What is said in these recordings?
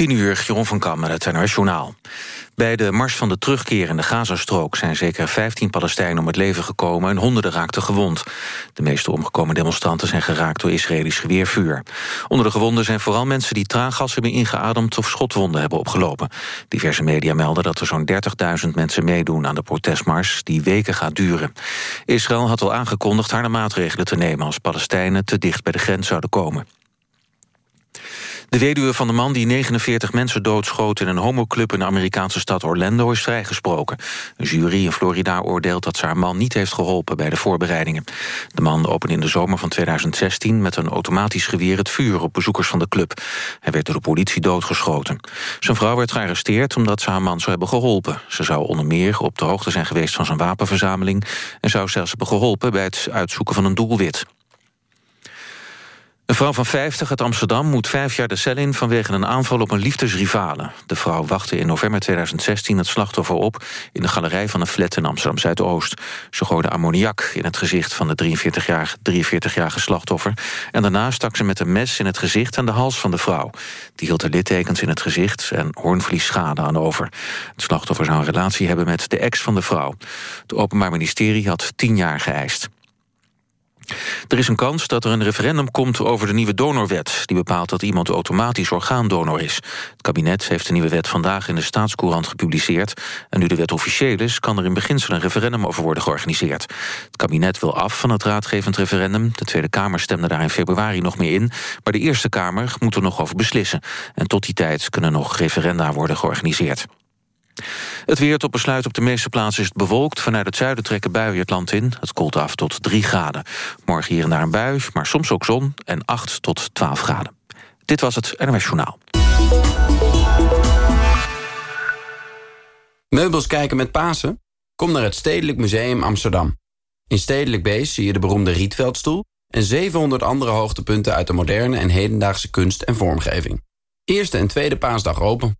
10 uur, Jeroen van Kam met het NRS Journaal. Bij de Mars van de Terugkeer in de Gazastrook... zijn zeker 15 Palestijnen om het leven gekomen... en honderden raakten gewond. De meeste omgekomen demonstranten zijn geraakt door Israëlisch geweervuur. Onder de gewonden zijn vooral mensen die traangas hebben ingeademd... of schotwonden hebben opgelopen. Diverse media melden dat er zo'n 30.000 mensen meedoen... aan de protestmars die weken gaat duren. Israël had al aangekondigd harde maatregelen te nemen... als Palestijnen te dicht bij de grens zouden komen. De weduwe van de man die 49 mensen doodschoot... in een homoclub in de Amerikaanse stad Orlando is vrijgesproken. Een jury in Florida oordeelt dat ze haar man niet heeft geholpen... bij de voorbereidingen. De man opende in de zomer van 2016 met een automatisch geweer... het vuur op bezoekers van de club. Hij werd door de politie doodgeschoten. Zijn vrouw werd gearresteerd omdat ze haar man zou hebben geholpen. Ze zou onder meer op de hoogte zijn geweest van zijn wapenverzameling... en zou zelfs hebben geholpen bij het uitzoeken van een doelwit. Een vrouw van 50 uit Amsterdam moet vijf jaar de cel in... vanwege een aanval op een liefdesrivale. De vrouw wachtte in november 2016 het slachtoffer op... in de galerij van een flat in Amsterdam-Zuidoost. Ze gooide ammoniak in het gezicht van de 43-jarige 43 slachtoffer... en daarna stak ze met een mes in het gezicht en de hals van de vrouw. Die hield er littekens in het gezicht en hoornvliesschade aan over. Het slachtoffer zou een relatie hebben met de ex van de vrouw. Het Openbaar Ministerie had tien jaar geëist. Er is een kans dat er een referendum komt over de nieuwe donorwet... die bepaalt dat iemand automatisch orgaandonor is. Het kabinet heeft de nieuwe wet vandaag in de staatscourant gepubliceerd... en nu de wet officieel is, kan er in beginsel een referendum over worden georganiseerd. Het kabinet wil af van het raadgevend referendum. De Tweede Kamer stemde daar in februari nog meer in... maar de Eerste Kamer moet er nog over beslissen. En tot die tijd kunnen nog referenda worden georganiseerd. Het weer tot besluit op de meeste plaatsen is het bewolkt. Vanuit het zuiden trekken buien het land in. Het koelt af tot 3 graden. Morgen hier en daar een bui, maar soms ook zon. En 8 tot 12 graden. Dit was het NOS Journaal. Meubels kijken met Pasen? Kom naar het Stedelijk Museum Amsterdam. In Stedelijk Beest zie je de beroemde Rietveldstoel... en 700 andere hoogtepunten uit de moderne en hedendaagse kunst en vormgeving. Eerste en tweede paasdag open.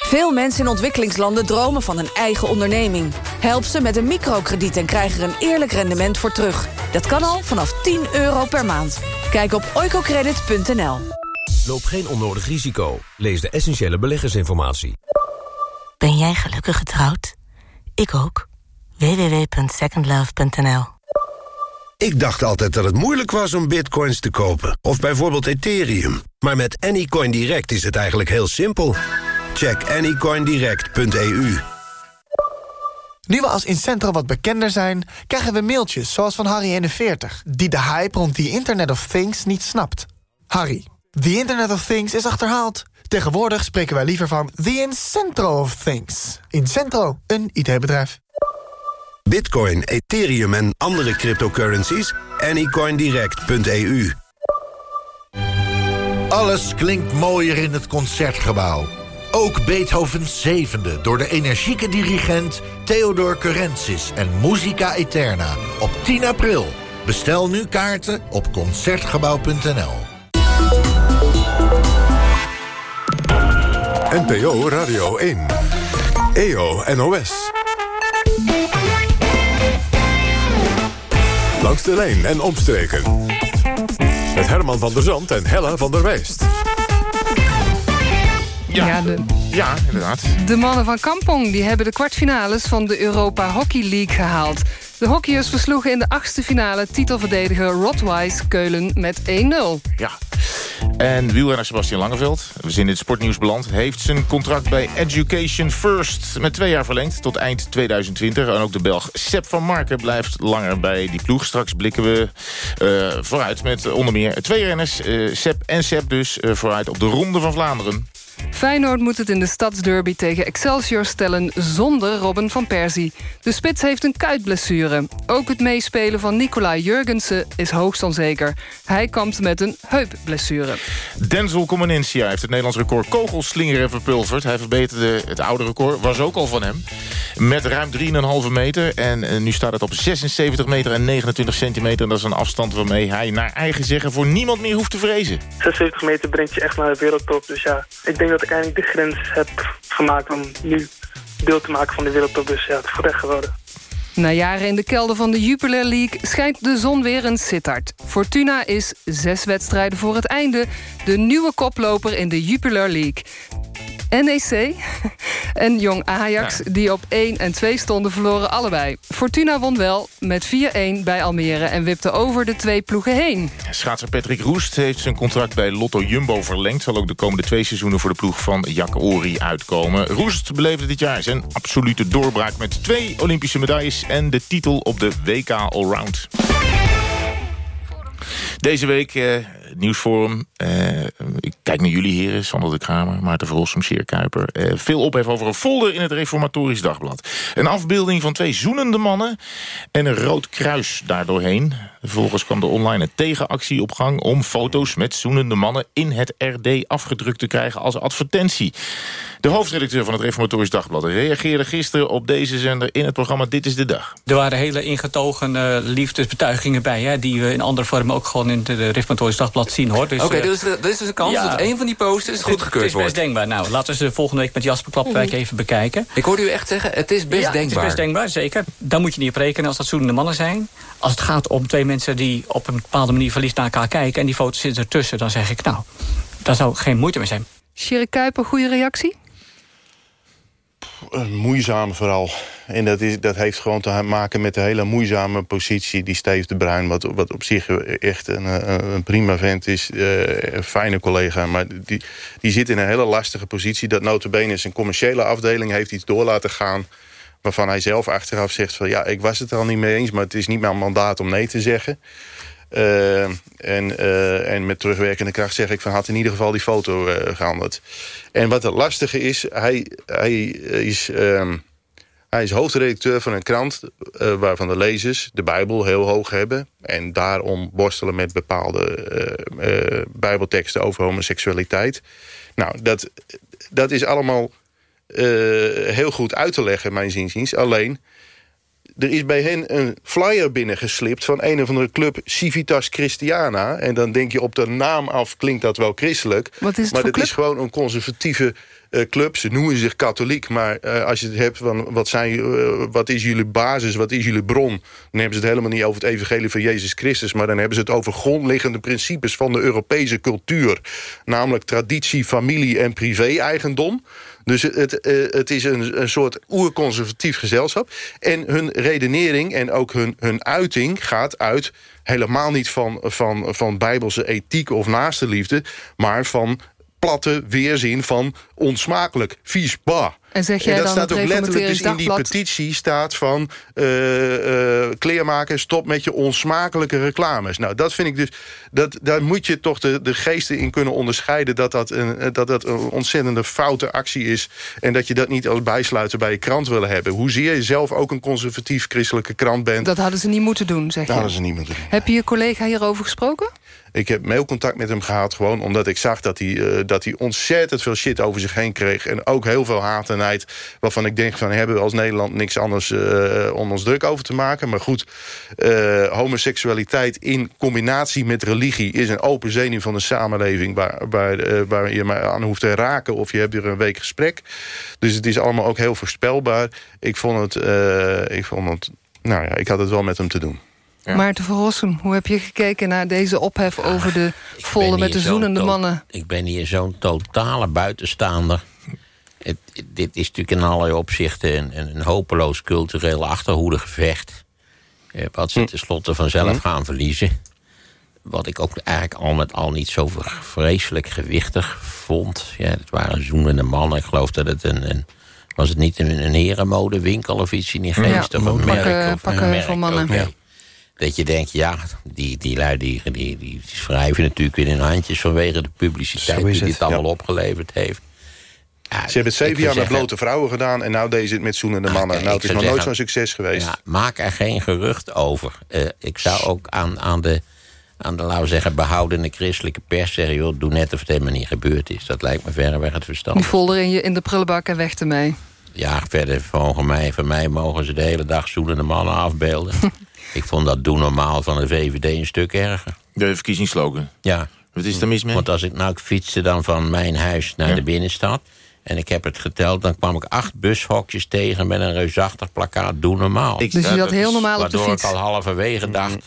Veel mensen in ontwikkelingslanden dromen van een eigen onderneming. Help ze met een microkrediet en krijg er een eerlijk rendement voor terug. Dat kan al vanaf 10 euro per maand. Kijk op oicocredit.nl. Loop geen onnodig risico. Lees de essentiële beleggersinformatie. Ben jij gelukkig getrouwd? Ik ook. www.secondlove.nl Ik dacht altijd dat het moeilijk was om bitcoins te kopen. Of bijvoorbeeld Ethereum. Maar met Anycoin Direct is het eigenlijk heel simpel. Check anycoindirect.eu. Nu we als Incentro wat bekender zijn... krijgen we mailtjes zoals van Harry41... die de hype rond the Internet of Things niet snapt. Harry, the Internet of Things is achterhaald. Tegenwoordig spreken wij liever van the Incentro of Things. Incentro, een IT-bedrijf. Bitcoin, Ethereum en andere cryptocurrencies? anycoindirect.eu. Alles klinkt mooier in het Concertgebouw. Ook Beethovens zevende door de energieke dirigent Theodor Curensis en Musica Eterna op 10 april. Bestel nu kaarten op Concertgebouw.nl. NPO Radio 1. EO NOS. Langs de lijn en omstreken. Met Herman van der Zand en Hella van der Wijst. Ja, de, ja, inderdaad. De mannen van Kampong die hebben de kwartfinales van de Europa Hockey League gehaald. De hockeyers versloegen in de achtste finale titelverdediger Rotwise Keulen met 1-0. Ja. En wielrenner Sebastian Langeveld, we zijn in het sportnieuws beland... heeft zijn contract bij Education First met twee jaar verlengd... tot eind 2020. En ook de Belg Sepp van Marken blijft langer bij die ploeg. Straks blikken we uh, vooruit met onder meer twee renners. Uh, Sepp en Sepp dus uh, vooruit op de Ronde van Vlaanderen. Feyenoord moet het in de stadsderby tegen Excelsior stellen zonder Robin van Persie. De spits heeft een kuitblessure. Ook het meespelen van Nicolai Jurgensen is hoogst onzeker. Hij kampt met een heupblessure. Denzel Comanencia heeft het Nederlands record kogelslingeren verpulverd. Hij verbeterde het oude record, was ook al van hem. Met ruim 3,5 meter. En eh, nu staat het op 76 meter en 29 centimeter. En dat is een afstand waarmee hij naar eigen zeggen voor niemand meer hoeft te vrezen. 76 meter brengt je echt naar de wereldtop. Dus ja, ik denk dat ik eindelijk de grens heb gemaakt om nu deel te maken van de wereldtop. Dus ja, het is echt geworden. Na jaren in de kelder van de Jupiler League schijnt de zon weer een sittard. Fortuna is zes wedstrijden voor het einde de nieuwe koploper in de Jupiler League. NEC en Jong Ajax, die op 1 en 2 stonden, verloren allebei. Fortuna won wel met 4-1 bij Almere en wipte over de twee ploegen heen. Schaatser Patrick Roest heeft zijn contract bij Lotto Jumbo verlengd. Zal ook de komende twee seizoenen voor de ploeg van Jack Ori uitkomen. Roest beleefde dit jaar zijn absolute doorbraak met twee Olympische medailles... en de titel op de WK Allround. Deze week eh, nieuwsforum. Uh, ik kijk naar jullie heren, Sander de Kramer, Maarten Verrossum, Seer Kuiper. Uh, veel ophef over een folder in het Reformatorisch Dagblad. Een afbeelding van twee zoenende mannen en een rood kruis daardoorheen. Vervolgens kwam de online tegenactie op gang... om foto's met zoenende mannen in het RD afgedrukt te krijgen als advertentie. De hoofdredacteur van het Reformatorisch Dagblad reageerde gisteren op deze zender in het programma Dit is de Dag. Er waren hele ingetogen liefdesbetuigingen bij, hè, die we in andere vormen ook gewoon in het Reformatorisch Dagblad zien. hoor. Dus, Oké, okay, dus, er is dus een kans ja, dat een van die posters goedgekeurd wordt. Het is best denkbaar. Nou, laten we ze volgende week met Jasper Klapwijk mm. even bekijken. Ik hoorde u echt zeggen, het is best ja, denkbaar. het is best denkbaar, zeker. Daar moet je niet op rekenen als dat zoenende mannen zijn. Als het gaat om twee mensen die op een bepaalde manier verlies naar elkaar kijken... en die foto's zitten ertussen, dan zeg ik, nou, daar zou geen moeite mee zijn. Sherry Kuiper, goede reactie? Een moeizame vooral. En dat, is, dat heeft gewoon te maken met de hele moeizame positie... die Steve de Bruin, wat, wat op zich echt een, een prima vent is. Uh, een fijne collega, maar die, die zit in een hele lastige positie. Dat notabene zijn commerciële afdeling heeft iets door laten gaan... waarvan hij zelf achteraf zegt van... ja, ik was het er al niet mee eens, maar het is niet mijn mandaat om nee te zeggen... Uh, en, uh, en met terugwerkende kracht zeg ik van had in ieder geval die foto uh, gehandeld. En wat het lastige is, hij, hij, is, um, hij is hoofdredacteur van een krant waarvan de lezers de Bijbel heel hoog hebben. En daarom worstelen met bepaalde Bijbelteksten over homoseksualiteit. Nou, dat, dat is allemaal heel goed uit te leggen, mijn zinziens. Alleen er is bij hen een flyer binnengeslipt... van een of andere club Civitas Christiana. En dan denk je op de naam af, klinkt dat wel christelijk. Wat is het maar dat is gewoon een conservatieve uh, club. Ze noemen zich katholiek, maar uh, als je het hebt van... Wat, zijn, uh, wat is jullie basis, wat is jullie bron... dan hebben ze het helemaal niet over het evangelie van Jezus Christus... maar dan hebben ze het over grondliggende principes van de Europese cultuur. Namelijk traditie, familie en privé-eigendom. Dus het, uh, het is een, een soort oerconservatief gezelschap. En hun redenering en ook hun, hun uiting gaat uit helemaal niet van, van, van bijbelse ethiek of naaste liefde... maar van platte weerzin van onsmakelijk, vies, bah. En zeg jij en dat dan staat ook letterlijk dus in die petitie staat van... Uh, uh, kleermakers, stop met je onsmakelijke reclames. Nou, dat vind ik dus... Dat, daar moet je toch de, de geesten in kunnen onderscheiden... Dat dat, een, dat dat een ontzettende foute actie is... en dat je dat niet als bijsluiter bij je krant willen hebben. Hoezeer je zelf ook een conservatief-christelijke krant bent... Dat hadden ze niet moeten doen, zeg je? Dat hadden ze niet moeten doen. Heb je je collega hierover gesproken? Ik heb mailcontact met hem gehad, gewoon omdat ik zag dat hij, uh, dat hij ontzettend veel shit over zich heen kreeg. En ook heel veel haat en nijd, waarvan ik denk van hebben we als Nederland niks anders uh, om ons druk over te maken. Maar goed, uh, homoseksualiteit in combinatie met religie is een open zenuw van de samenleving waar, waar, waar je maar aan hoeft te raken of je hebt er een week gesprek. Dus het is allemaal ook heel voorspelbaar. Ik vond het, ik vond het, nou ja, ik had het wel met hem te doen. Ja. Maarten van Rossum, hoe heb je gekeken naar deze ophef... over de folder met de zoenende mannen? Ik ben hier zo'n totale buitenstaander. Het, dit is natuurlijk in allerlei opzichten... een, een hopeloos cultureel achterhoedegevecht. Eh, wat ze hm. tenslotte vanzelf hm. gaan verliezen. Wat ik ook eigenlijk al met al niet zo vreselijk gewichtig vond. Ja, het waren zoenende mannen. Ik geloof dat het een... een was het niet een, een herenmodewinkel of iets in die geest? Ja, of een pakken, merk? Of pakken een merk, van mannen. Okay. Dat je denkt, ja, die, die lui die, die, die schrijven natuurlijk weer in handjes... vanwege de publiciteit die dit allemaal ja. opgeleverd heeft. Ze hebben het zeven jaar met blote vrouwen gedaan... en nou deze het met zoenende mannen. kijk, nou, het is nog nooit zo'n succes geweest. Ja, maak er geen gerucht over. Eh, ik zou ook aan, aan, de, aan de, laten we zeggen, behoudende christelijke pers zeggen... joh, doe net of het helemaal niet gebeurd is. Dat lijkt me verreweg het verstand. Die folder in, je, in de prullenbak en weg ermee. Ja, verder, volgens mij, van mij mogen ze de hele dag zoenende mannen afbeelden. ik vond dat doen normaal van de VVD een stuk erger. De verkiezingsslogan. Ja. Wat is er mis mee? Want als ik nou ik fietste dan van mijn huis naar de binnenstad... en ik heb het geteld, dan kwam ik acht bushokjes tegen... met een reusachtig plakkaat, doe normaal. Dus je zat heel normaal op de Waardoor fiets. ik al halverwege dacht...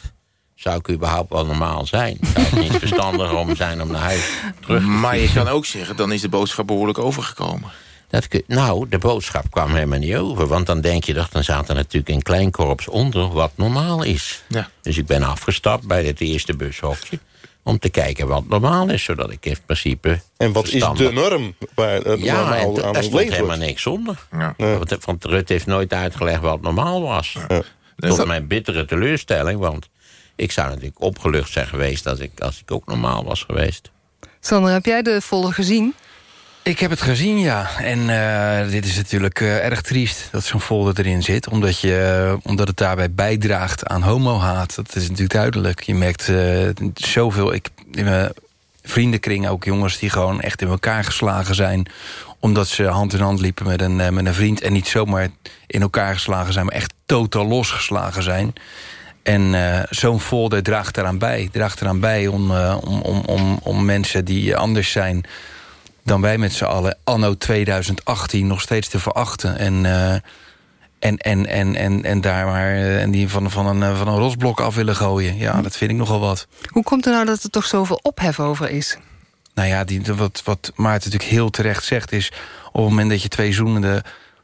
zou ik überhaupt wel normaal zijn? Zou het niet verstandiger om zijn om naar huis terug te Maar je kan ook zeggen, dan is de boodschap behoorlijk overgekomen. Dat kun- nou, de boodschap kwam helemaal niet over. Want dan denk je toch, dan er natuurlijk een klein korps onder... wat normaal is. Ja. Dus ik ben afgestapt bij het eerste bushokje... om te kijken wat normaal is, zodat ik in principe... En wat is de norm waar het Ja, normaal en aan daar stond leven helemaal niks onder. Ja. Want, want Rutte heeft nooit uitgelegd wat normaal was. Tot mijn bittere teleurstelling, want... ik zou natuurlijk opgelucht zijn geweest... als ik, als ik ook normaal was geweest. Sander, heb jij de folder gezien? Ik heb het gezien, ja. En eh, dit is natuurlijk eh, erg triest dat zo'n folder erin zit. Omdat, je, eh, omdat het daarbij bijdraagt aan homohaat. Dat is natuurlijk duidelijk. Je merkt zoveel... Ik, in mijn vriendenkring ook jongens die gewoon echt in elkaar geslagen zijn... omdat ze hand in hand liepen met een, met een vriend... en niet zomaar in elkaar geslagen zijn... maar echt totaal losgeslagen zijn... En zo'n folder draagt eraan bij. Draagt eraan bij om, om, om, om, om mensen die anders zijn dan wij met z'n allen anno 2018 nog steeds te verachten. En, eh, en, en, en, en, en daar maar eh, en die van, van, een, eh, van een rotsblok af willen gooien. Ja, dat vind ik nogal wat. Hoe komt het nou dat er toch zoveel ophef over is? Nou ja, die, wat, wat Maarten natuurlijk heel terecht zegt is... op het moment dat je twee zoenende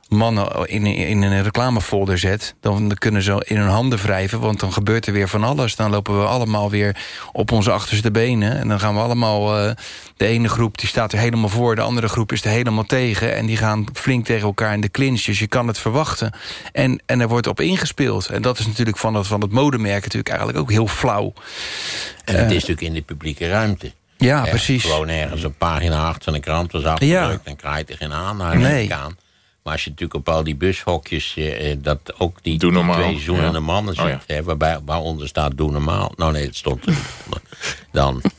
mannen in, in een reclamefolder zet... dan kunnen ze in hun handen wrijven, want dan gebeurt er weer van alles. Dan lopen we allemaal weer op onze achterste benen. En dan gaan we allemaal... eh, de ene groep die staat er helemaal voor, de andere groep is er helemaal tegen... en die gaan flink tegen elkaar in de clinch. Dus je kan het verwachten. En, en er wordt op ingespeeld. En dat is natuurlijk van het, van het modemerk natuurlijk eigenlijk ook heel flauw. En het Eh, is natuurlijk in de publieke ruimte. Ja, precies. Gewoon ergens een pagina 8 van de krant was afgedrukt... Ja. dan krijg je er geen aan Nee. aan. Maar als je natuurlijk op al die bushokjes... eh, eh, dat ook die, twee zoenende Ja. mannen Oh, zit... hè, waarbij, waaronder staat doe normaal. Nou nee, het stond er. Dan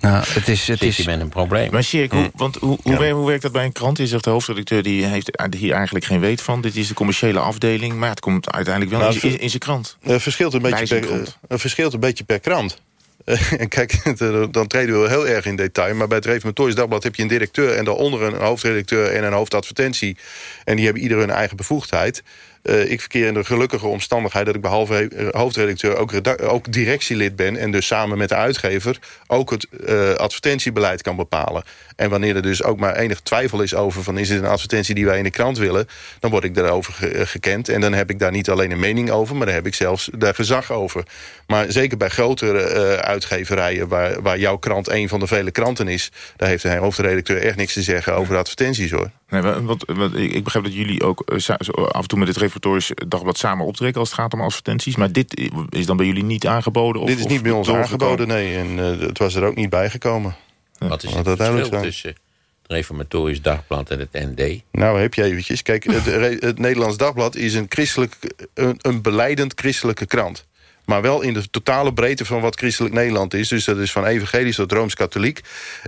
Nou, het is, het zit is, je met een probleem. Maar Sjerk, hoe, want hoe, hoe, wer- hoe werkt dat bij een krant? Je zegt de hoofdredacteur die heeft hier eigenlijk geen weet van. Dit is de commerciële afdeling, maar het komt uiteindelijk wel Nou, in, in, in zijn krant. Het verschilt een beetje per, krant. het verschilt een beetje per krant. Eh, En kijk, dan treden we heel erg in detail. Maar bij het Reformatorisch Dagblad heb je een directeur... en daaronder een hoofdredacteur en een hoofdadvertentie. En die hebben ieder hun eigen bevoegdheid. Eh, ik verkeer in de gelukkige omstandigheid... dat ik behalve eh, hoofdredacteur ook, ook directielid ben... en dus samen met de uitgever ook het eh, advertentiebeleid kan bepalen. En wanneer er dus ook maar enig twijfel is over... van is dit een advertentie die wij in de krant willen... dan word ik daarover ge- eh, gekend. En dan heb ik daar niet alleen een mening over... maar daar heb ik zelfs daar gezag over. Maar zeker bij grotere eh, uitgeverijen... Waar, waar jouw krant een van de vele kranten is... daar heeft de hoofdredacteur echt niks te zeggen over de advertenties, hoor. Nee, wa- want, want ik begrijp dat jullie ook eh, af en toe met het Reformatorisch Dagblad samen optrekken... als het gaat om advertenties. Maar dit is dan bij jullie niet aangeboden? Of, Dit is niet bij ons aangeboden, nee. En het was er ook niet bijgekomen. Wat is het verschil zijn. tussen het Reformatorisch Dagblad en het ND? Nou, heb je eventjes. Kijk, het, Nederlands Dagblad is een, christelijk, een, een beleidend christelijke krant. Maar wel in de totale breedte van wat christelijk Nederland is. Dus dat is van evangelisch tot Rooms-Katholiek.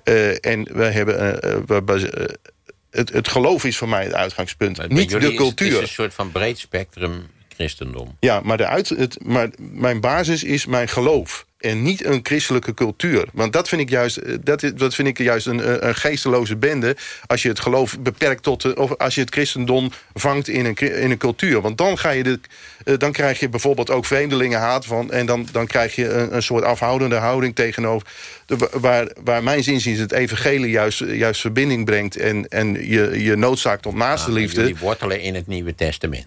Eh, en wij hebben... eh, eh, we het, het geloof is voor mij het uitgangspunt. Niet de is het- cultuur. is een soort van breed spectrum christendom. Ja, maar, de uit, het, maar mijn basis is mijn geloof. En niet een christelijke cultuur. Want dat vind ik juist, eh, dat, is- dat vind ik juist een, een geesteloze bende... als je het geloof beperkt tot... de- of als je het christendom vangt in een, in een cultuur. Want dan, ga je de, eh, dan krijg je bijvoorbeeld ook vreemdelingenhaat... Van, en dan, dan krijg je een, een soort afhoudende houding tegenover... De, waar, waar mijn zinziens het evangelie juist, juist verbinding brengt... en, en je, je noodzaakt tot naaste Ah, liefde. Jullie wortelen in het Nieuwe Testament.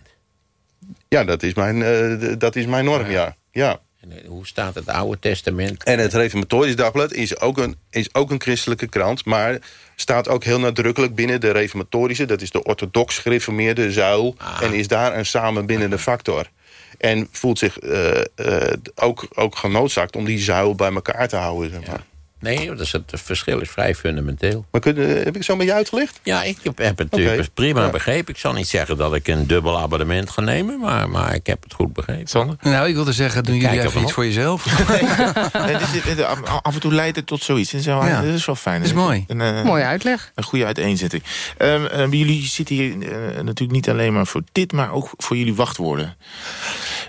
Ja, dat is mijn, eh, dat is mijn norm, ja. ja. En, eh, Hoe staat het Oude Testament? En het Reformatorisch Dagblad is ook, een, is ook een christelijke krant... maar staat ook heel nadrukkelijk binnen de reformatorische... dat is de orthodox gereformeerde zuil... en is daar een samenbindende factor. En voelt zich eh, eh, ook, ook genoodzaakt om die zuil bij elkaar te houden. Zeg maar. Nee, dat is het verschil is vrij fundamenteel. Maar kun, heb ik zo met je uitgelegd? Ja, ik heb, heb het eh, prima Ja. begrepen. Ik zal niet zeggen dat ik een dubbel abonnement ga nemen... maar, maar ik heb het goed begrepen. Sander? Nou, ik wilde zeggen, doen jullie Kijk even iets op. voor jezelf. Nee, dit- dit- dit- af en toe leidt het tot zoiets. Dat is wel, Ja. dat is wel fijn. Dat is mooi. Een, eh, Mooie uitleg. Een goede uiteenzetting. Ehm, ehm, jullie zitten hier eh, natuurlijk niet alleen maar voor dit... maar ook voor jullie wachtwoorden.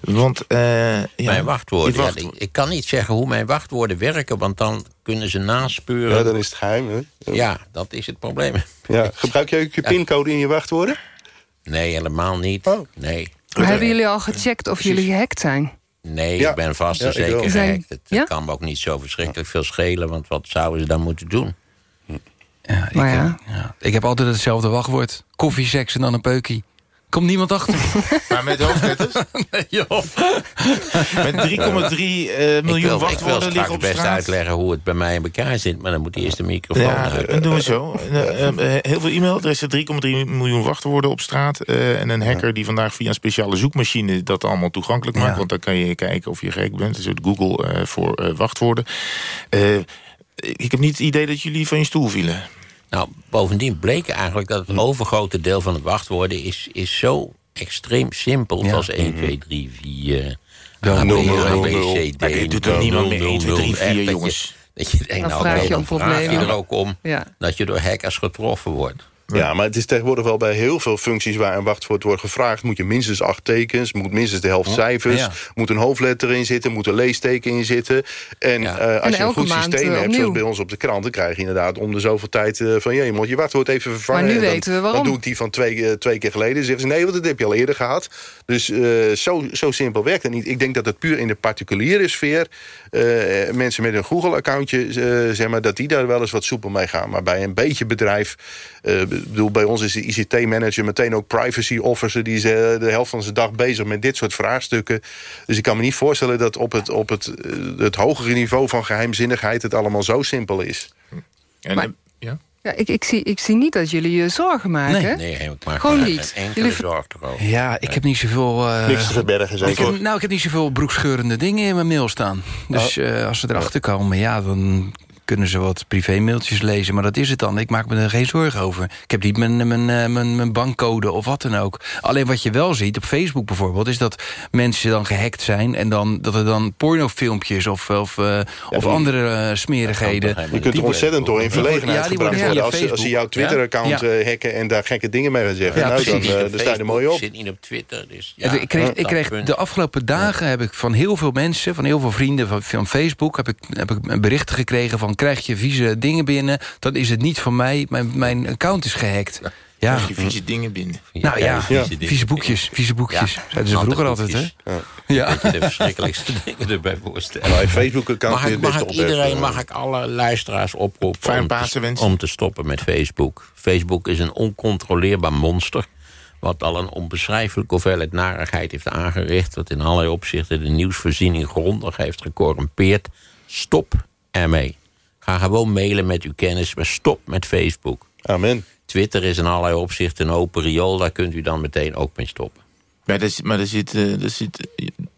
Want... eh, ja, mijn wachtwoorden. ja, ik, kan niet zeggen hoe mijn wachtwoorden werken... want dan kunnen ze naspeuren. Ja, dan is het geheim. Hè? Ja, dat is het probleem. Ja. Gebruik jij ook je pincode in je wachtwoorden? Nee, helemaal niet. Oh. Nee. Maar hebben jullie al gecheckt of jullie gehackt zijn? Nee, Ja. ik ben vast en Ja, zeker Zijn- gehackt. Het Ja? kan me ook niet zo verschrikkelijk veel schelen... want wat zouden ze dan moeten doen? Ja, ik, Maar ja. eh, ja. ik heb altijd hetzelfde wachtwoord. Koffie, seks en dan een peukie. Komt niemand achter. Maar met hoofdletters? Met 3,3 eh, ik miljoen wil, ik wil wachtwoorden liggen op best straat. uitleggen hoe het bij mij in elkaar zit... maar dan moet eerst de microfoon Ja, uit. dat doen we zo. Eh, eh, heel veel e-mailadressen, 3,3 miljoen wachtwoorden op straat. eh, en een hacker die vandaag via een speciale zoekmachine dat allemaal toegankelijk maakt. Ja. Want dan kan je kijken of je gek bent. Dus het Google eh, voor eh, wachtwoorden. Eh, ik heb niet het idee dat jullie van je stoel vielen. Nou, bovendien bleek eigenlijk dat het overgrote deel van het wachtwoorden... is, is zo extreem simpel, Ja. zoals 1, 2, 3, 4... Ja, A, B, A, nul, B, nul. C, D, Maar dit doet toch niemand meer 1, 2, 3, 4, Echt dat je- jongens? Dat je denkt, Dan nou, vraag je om vraag je er ook om dat je door hackers getroffen wordt. Ja, maar het is tegenwoordig wel bij heel veel functies waar een wachtwoord wordt gevraagd... moet je minstens acht tekens, moet minstens de helft cijfers... Ja. moet een hoofdletter in zitten, moet een leesteken in zitten. En Ja. eh, als En je een goed systeem eh, hebt, opnieuw. zoals bij ons op de krant... dan krijg je inderdaad om de zoveel tijd eh, van... je moet je wachtwoord even vervangen. Maar nu dan, weten we waarom. Dan doe ik die van twee, twee keer geleden. Dan zeggen ze, nee, want dat heb je al eerder gehad. Dus eh, zo, zo simpel werkt het niet. Ik denk dat het puur in de particuliere sfeer... eh, mensen met een Google-accountje, zeg maar... dat die daar wel eens wat soepel mee gaan. Maar bij een beetje bedrijf... eh, ik bedoel, bij ons is de ICT-manager meteen ook privacy officer... die is eh, de helft van zijn dag bezig met dit soort vraagstukken. Dus ik kan me niet voorstellen dat op het, op het, eh, het hogere niveau van geheimzinnigheid... het allemaal zo simpel is. En, Maar- ja? Ja, ik, ik, zie, ik zie niet dat jullie je zorgen maken. Nee. Nee, ik maak Gewoon niet. Jullie- zorg erover. Ja, ik heb niet zoveel... eh, Niks te verbergen, ik zeker. heb, nou, ik heb niet zoveel broekscheurende dingen in mijn mail staan. Dus eh, als ze erachter komen, ja, dan kunnen ze wat privé-mailtjes lezen. Maar dat is het dan. Ik maak me er geen zorgen over. Ik heb niet mijn, mijn, eh, mijn, mijn bankcode of wat dan ook. Alleen wat je wel ziet, op Facebook bijvoorbeeld... is dat mensen dan gehackt zijn... en dan, dat er dan pornofilmpjes of, of, eh, of andere eh, smerigheden... Je kunt er ontzettend door in verlegenheid Ja, gebracht worden. Als, ze- als ze jouw. Twitter-account Ja. eh, hacken en daar gekke dingen mee gaan zeggen... Ja, nou, dan, eh, Op dan sta je er mooi op. zit niet op Twitter, dus ik kreeg, op ik kreeg de afgelopen dagen heb ik van heel veel mensen, van heel veel vrienden van, van Facebook, heb ik, heb ik berichten gekregen van krijg je vieze dingen binnen, dan is het niet van mij, mijn, mijn account is gehackt. Ja. Krijg je vieze dingen binnen. Nou ja, vieze boekjes, vieze boekjes. Ja, Zeiden ze vroeger altijd, hè? Ja. Dat je de verschrikkelijkste dingen erbij voorstelt. Je Facebook-account Mag ik, mag ik iedereen, mag ik alle luisteraars oproepen Fijne om om te stoppen met Facebook. Facebook is een oncontroleerbaar monster. Wat al een onbeschrijfelijke hoeveelheid narigheid heeft aangericht. Wat in allerlei opzichten de nieuwsvoorziening grondig heeft gecorrumpeerd. Stop ermee. Ga gewoon mailen met uw kennis, maar stop met Facebook. Amen. Twitter is in allerlei opzichten een open riool. Daar kunt u dan meteen ook mee stoppen. Maar er, zit- maar er zit, eh, er zit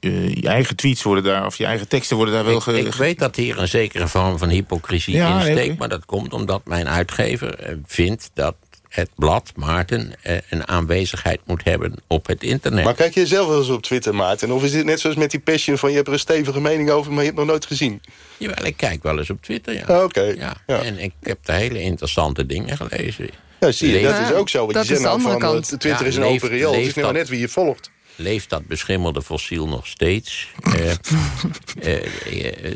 eh, je eigen tweets worden daar, of je eigen teksten worden daar wel... Ik, ge- ik weet dat hier een zekere vorm van hypocrisie Ja, in steekt... maar dat komt omdat mijn uitgever eh, vindt dat het blad, Maarten... eh, een aanwezigheid moet hebben op het internet. Maar kijk je zelf wel eens op Twitter, Maarten? Of is dit net zoals met die passion van... je hebt er een stevige mening over, maar je hebt nog nooit gezien? Jawel, ik kijk wel eens op Twitter, ja. Ah, Oké. ja. Ja. En ik heb daar hele interessante dingen gelezen. Ja, zie je, Leef- dat is ook zo. Want dat je zegt de nou andere van, kant. eh, Twitter Ja, is een leeft- open riool. Het is nou net wie je volgt. Leeft dat beschimmelde fossiel nog steeds? Eh,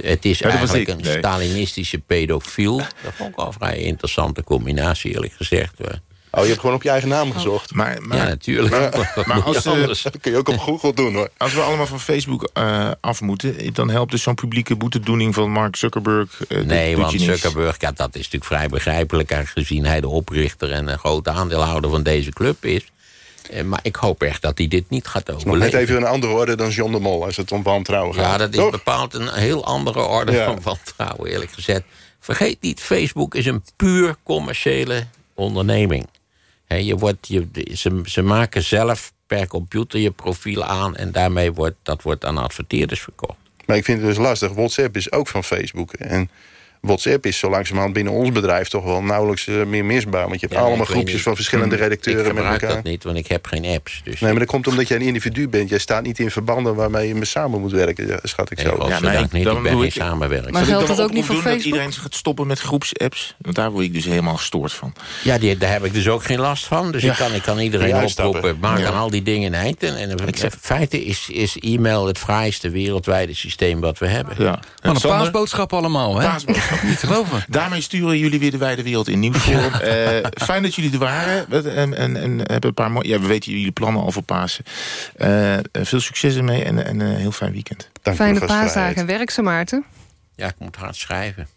het is Ja, eigenlijk een Nee. Stalinistische pedofiel. Dat vond ik al een vrij interessante combinatie, eerlijk gezegd. Oh, je hebt gewoon op je eigen naam gezocht. Maar, maar, ja, natuurlijk. Maar- maar als, anders? Dat kun je ook op Google doen, hoor. Als we allemaal van Facebook eh, af moeten... dan helpt dus zo'n publieke boetedoening van Mark Zuckerberg... eh, Nee, want. Zuckerberg, ja, dat is natuurlijk vrij begrijpelijk... aangezien hij de oprichter en een grote aandeelhouder van deze club is. Eh, maar ik hoop echt dat hij dit niet gaat Nog net overleven. even een andere orde dan John de Mol... als het om wantrouwen gaat. Ja, dat is Toch? bepaald een heel andere orde Ja. van wantrouwen, eerlijk gezegd. Vergeet niet, Facebook is een puur commerciële onderneming. Je wordt, je, ze, ze maken zelf per computer je profiel aan... en daarmee wordt dat wordt aan adverteerders verkocht. Maar ik vind het dus lastig. WhatsApp is ook van Facebook. En WhatsApp is zo langzamerhand binnen ons bedrijf... toch wel nauwelijks eh, meer misbaar. Want je hebt Ja, allemaal ik groepjes niet. van verschillende Ik redacteuren met gebruik elkaar. dat niet, want ik heb geen apps. Dus Nee, maar dat komt omdat jij een individu bent. Jij staat niet in verbanden waarmee je samen moet werken, ja, schat ik Nee, zo. godzijdank nee, niet. Ik dan ben geen ik- samenwerker. Maar ik geldt dat ook niet voor doen Facebook? Dat iedereen gaat stoppen met groepsapps. Want daar word ik dus helemaal gestoord van. Ja, die, daar heb ik dus ook geen last van. Dus Ja. ik, kan, ik kan iedereen Ja, oproepen. Maak Ja. aan al die dingen een eind. En, en in feite is, is e-mail het fraaiste wereldwijde systeem wat we hebben. Ja. Wat een paasboodschap allemaal, hè? Niet te geloven. Daarmee sturen jullie weer de wijde wereld in Nieuwsforum. Eh, fijn dat jullie er waren. En, en, en hebben een paar mooie, ja, we weten jullie plannen al voor Pasen. Eh, veel succes ermee en, en een heel fijn weekend. Dank Fijne paasdagen en werk ze, Maarten. Ja, ik moet hard schrijven.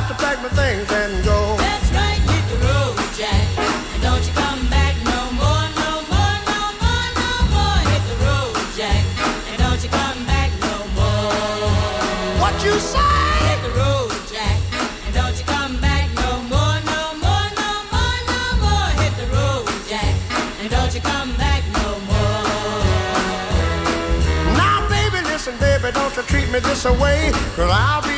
Have to pack my things and go. That's right, hit the road, Jack. And don't you come back no more, no more, no more, no more. Hit the road, Jack. And don't you come back no more. What you say? Hit the road, Jack. And don't you come back no more, no more, no more, no more. Hit the road, Jack. And don't you come back no more. Now, baby, listen, baby, don't you treat me this away. Cause I'll be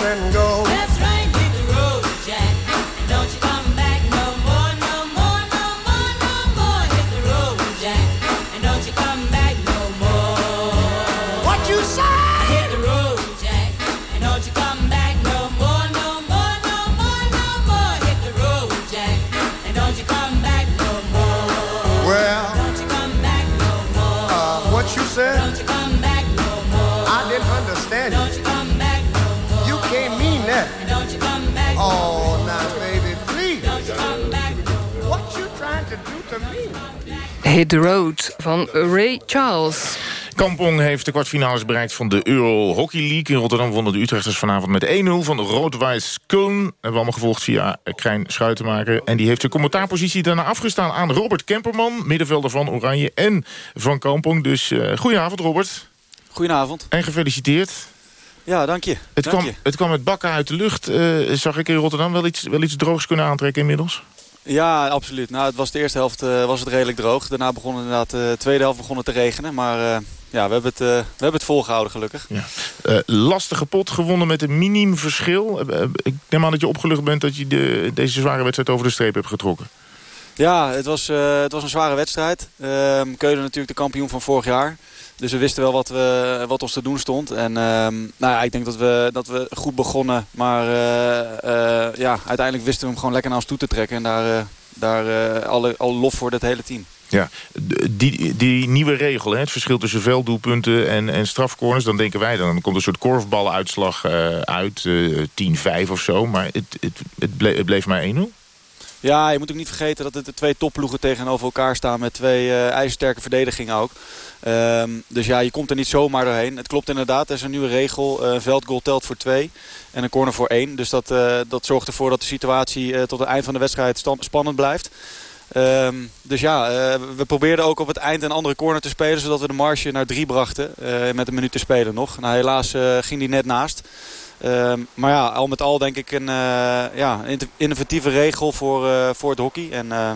Hit the Road van Ray Charles. Kampong heeft de kwartfinales bereikt van de Euro Hockey League. In Rotterdam wonnen de Utrechters vanavond met 1-0 van de Rood-Wijs Köln. Hebben we allemaal gevolgd via Krijn Schuitenmaker. En die heeft de commentaarpositie daarna afgestaan aan Robert Kemperman... middenvelder van Oranje en van Kampong. Dus uh, goedenavond, Robert. Goedenavond. En gefeliciteerd. Ja, dank je. Het, dank kwam, je. het kwam met bakken uit de lucht. Uh, zag ik in Rotterdam wel iets, wel iets droogs kunnen aantrekken inmiddels? Ja, absoluut. Nou, het was de eerste helft uh, was het redelijk droog. Daarna begon inderdaad de uh, tweede helft begon het te regenen. Maar uh, ja, we hebben, het, we hebben het volgehouden gelukkig. Ja. lastige pot gewonnen met een miniem verschil. ik neem aan dat je opgelucht bent dat je de, deze zware wedstrijd over de streep hebt getrokken. Ja, het was, het was een zware wedstrijd. Ehm, Keulen natuurlijk de kampioen van vorig jaar. Dus we wisten wel wat, we, wat ons te doen stond. En um, nou ja, ik denk dat we, dat we goed begonnen. Maar uh, uh, ja, uiteindelijk wisten we hem gewoon lekker naar ons toe te trekken. En daar, uh, daar alle, alle lof voor het hele team. Ja, die, die nieuwe regel, hè, het verschil tussen velddoelpunten en, en strafcorners... dan denken wij, dan komt een soort korfballenuitslag uit, 10-5 of zo. Maar het, het, het bleef maar 1-0. Ja, je moet ook niet vergeten dat de twee topploegen tegenover elkaar staan... met twee uh, ijzersterke verdedigingen ook. Um, dus ja, je komt er niet zomaar doorheen. Het klopt inderdaad, er is een nieuwe regel. Een uh, veldgoal telt voor twee en een corner voor één. Dus dat, uh, dat zorgt ervoor dat de situatie tot het eind van de wedstrijd spannend blijft. Um, dus ja, we probeerden ook op het eind een andere corner te spelen... zodat we de marge naar drie brachten met een minuut te spelen nog. Nou, helaas ging die net naast. Um, maar ja, al met al denk ik een ja, innovatieve regel voor, voor het hockey. En uh,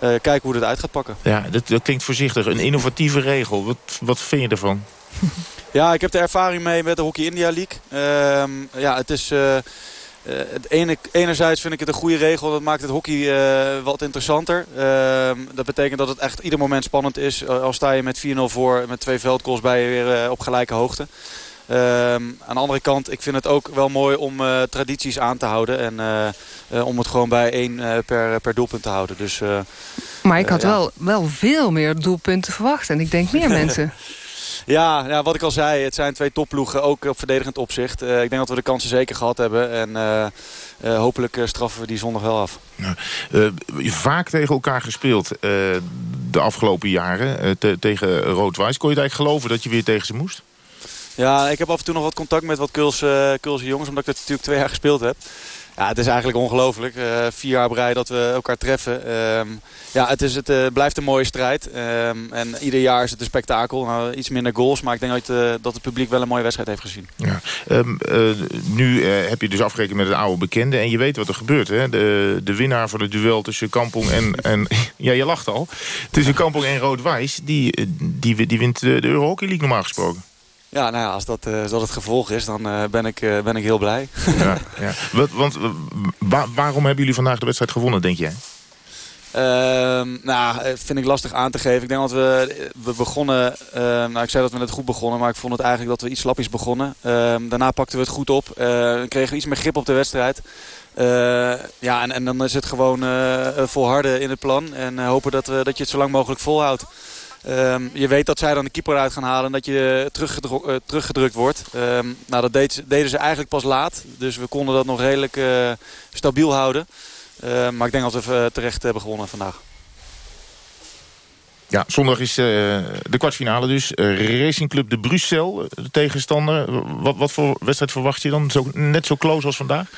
kijken hoe het uit gaat pakken. Ja, dat, dat, klinkt voorzichtig. Een innovatieve regel. Wat, wat vind je ervan? Ja, ik heb de ervaring mee met de Hockey India League. Um, ja, het is... Uh, het ene, enerzijds vind ik het een goede regel. Dat maakt het hockey uh, wat interessanter. Uh, dat betekent dat het echt ieder moment spannend is. Al sta je met 4-0 voor, met twee veldgoals bij je weer op gelijke hoogte. Um, aan de andere kant, ik vind het ook wel mooi om uh, tradities aan te houden. En uh, uh, om het gewoon bij één per, per doelpunt te houden. Dus, maar ik had ja. wel, wel veel meer doelpunten verwacht. En ik denk meer mensen. Ja, ja, wat ik al zei, het zijn twee topploegen, ook op verdedigend opzicht. Eh, ik denk dat we de kansen zeker gehad hebben. En eh, eh, hopelijk eh, straffen we die zondag wel af. Eh, vaak tegen elkaar gespeeld eh, de afgelopen jaren. eh, te- tegen Rood-Wijs. Kon je het eigenlijk geloven dat je weer tegen ze moest? Ja, ik heb af en toe nog wat contact met wat Kulse, Kulse jongens, omdat ik dat natuurlijk twee jaar gespeeld heb. Ja, het is eigenlijk ongelooflijk. Eh, vier jaar rij dat we elkaar treffen. Ehm, ja, het, is, het eh, blijft een mooie strijd. Ehm, en ieder jaar is het een spektakel. Nou, iets minder goals, maar ik denk dat, eh, dat het publiek wel een mooie wedstrijd heeft gezien. Ja. Ehm, eh, nu eh, heb je dus afgerekend met een oude bekende. En je weet wat er gebeurt. Hè? De, de winnaar van het duel tussen Kampong en... en ja, je lacht al. Tussen Kampong en Rood-Wijs. Die, eh, die, die wint de, de Euro Hockey League normaal gesproken. Ja, nou ja, als dat, eh, als dat het gevolg is, dan eh, ben, ik, eh, ben ik heel blij. Ja, ja. Wat, want eh, wa- waarom hebben jullie vandaag de wedstrijd gewonnen, denk jij? Ehm, nou, eh, vind ik lastig aan te geven. Ik denk dat we, we begonnen... eh, nou, ik zei dat we net goed begonnen, maar ik vond het eigenlijk dat we iets slapjes begonnen. Ehm, daarna pakten we het goed op. eh, kregen we iets meer grip op de wedstrijd. Eh, ja, en, en dan is het gewoon eh, volharden in het plan. En eh, hopen dat, we, dat je het zo lang mogelijk volhoudt. Ehm, je weet dat zij dan de keeper eruit gaan halen en dat je teruggedru- eh, teruggedrukt wordt. Ehm, nou, dat deden ze eigenlijk pas laat. Dus we konden dat nog redelijk eh, stabiel houden. Ehm, maar ik denk dat we eh, terecht hebben gewonnen vandaag. Ja, zondag is eh, de kwartfinale dus. Eh, Racing Club de Brussel, eh, de tegenstander. Wat, wat voor wedstrijd verwacht je dan? Net zo close als vandaag?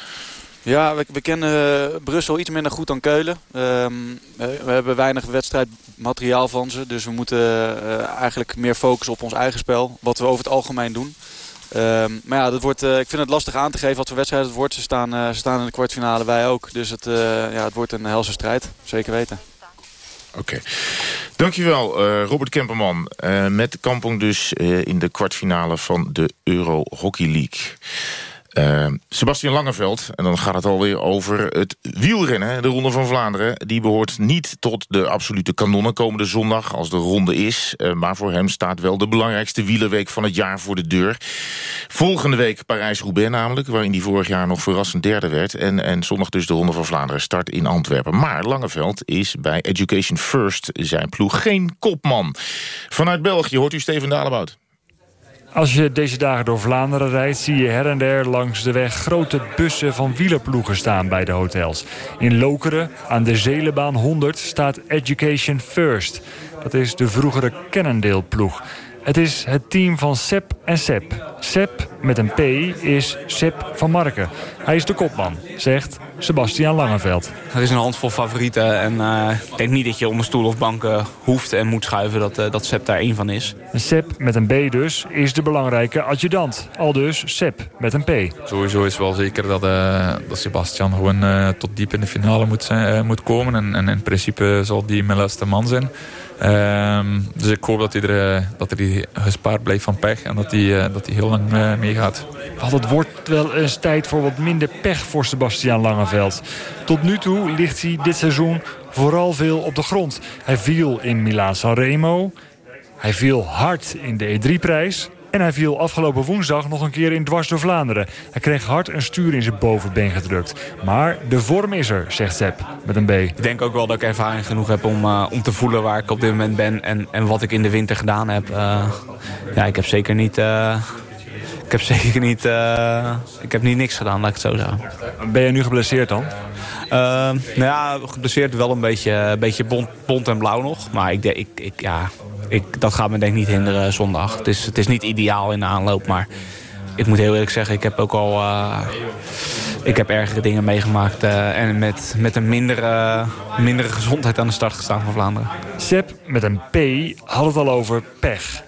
Ja, we, kennen eh, Brussel iets minder goed dan Keulen. Ehm, eh, we hebben weinig wedstrijdmateriaal van ze. Dus we moeten eh, eigenlijk meer focussen op ons eigen spel. Wat we over het algemeen doen. Ehm, maar ja, dat wordt, eh, ik vind het lastig aan te geven wat voor wedstrijd het wordt. Ze staan, ze staan in de kwartfinale, wij ook. Dus het, ja, het wordt een helse strijd. Zeker weten. Oké. Dankjewel, eh Robert Kemperman. Met Kampong dus in de kwartfinale van de Euro Hockey League. Eh, Sebastian Langeveld, en dan gaat het alweer over het wielrennen. De Ronde van Vlaanderen, die behoort niet tot de absolute kanonnen komende zondag... als de ronde is, Eh, maar voor hem staat wel de belangrijkste wielerweek van het jaar voor de deur. Volgende week Parijs-Roubaix namelijk, waarin hij vorig jaar nog verrassend derde werd. En, en zondag dus de Ronde van Vlaanderen start in Antwerpen. Maar Langeveld is bij Education First zijn ploeg geen kopman. Vanuit België hoort u Steven Dalebout. Als je deze dagen door Vlaanderen rijdt, zie je her en der langs de weg grote bussen van wielerploegen staan bij de hotels. In Lokeren, aan de Zelenbaan 100, staat Education First. Dat is de vroegere Cannondale-ploeg. Het is het team van Sepp en Sepp. Sepp met een P is Sepp van Marken. Hij is de kopman, zegt Sebastian Langeveld. Er is een handvol favorieten en eh, ik denk niet dat je onder stoel of banken hoeft en moet schuiven dat, eh, dat Sepp daar één van is. En Sepp met een B dus is de belangrijke adjudant. Al dus Sepp met een P. Sowieso is wel zeker dat, eh, dat Sebastian gewoon eh, tot diep in de finale moet, zijn, eh, moet komen. En, en in principe zal die mijn laatste man zijn. Ehm, dus ik hoop dat hij, er, eh, dat hij gespaard blijft van pech. En dat hij, eh, dat hij heel lang eh, meegaat. Want het wordt wel eens tijd voor wat minder pech voor Sebastian Langeveld. Tot nu toe ligt hij dit seizoen vooral veel op de grond. Hij viel in Milaan-San Remo. Hij viel hard in de E3-prijs. En hij viel afgelopen woensdag nog een keer in dwars door Vlaanderen. Hij kreeg hard een stuur in zijn bovenbeen gedrukt. Maar de vorm is er, zegt Sepp met een B. Ik denk ook wel dat ik ervaring genoeg heb om, eh, om te voelen waar ik op dit moment ben en, en wat ik in de winter gedaan heb. Eh, ja, ik heb zeker niet... eh, ik heb zeker niet... ik heb niet niks gedaan, laat ik het zo zeggen. Ben je nu geblesseerd dan? Nou ja, geblesseerd wel een beetje, een beetje bont, bont en blauw nog. Maar ik, ik, ik, ja, ik, dat gaat me denk ik niet hinderen zondag. Het is, het is niet ideaal in de aanloop, maar ik moet heel eerlijk zeggen, ik heb ook al... eh, ik heb ergere dingen meegemaakt eh, en met, met een mindere, mindere gezondheid aan de start gestaan van Vlaanderen. Sepp met een P had het al over pech.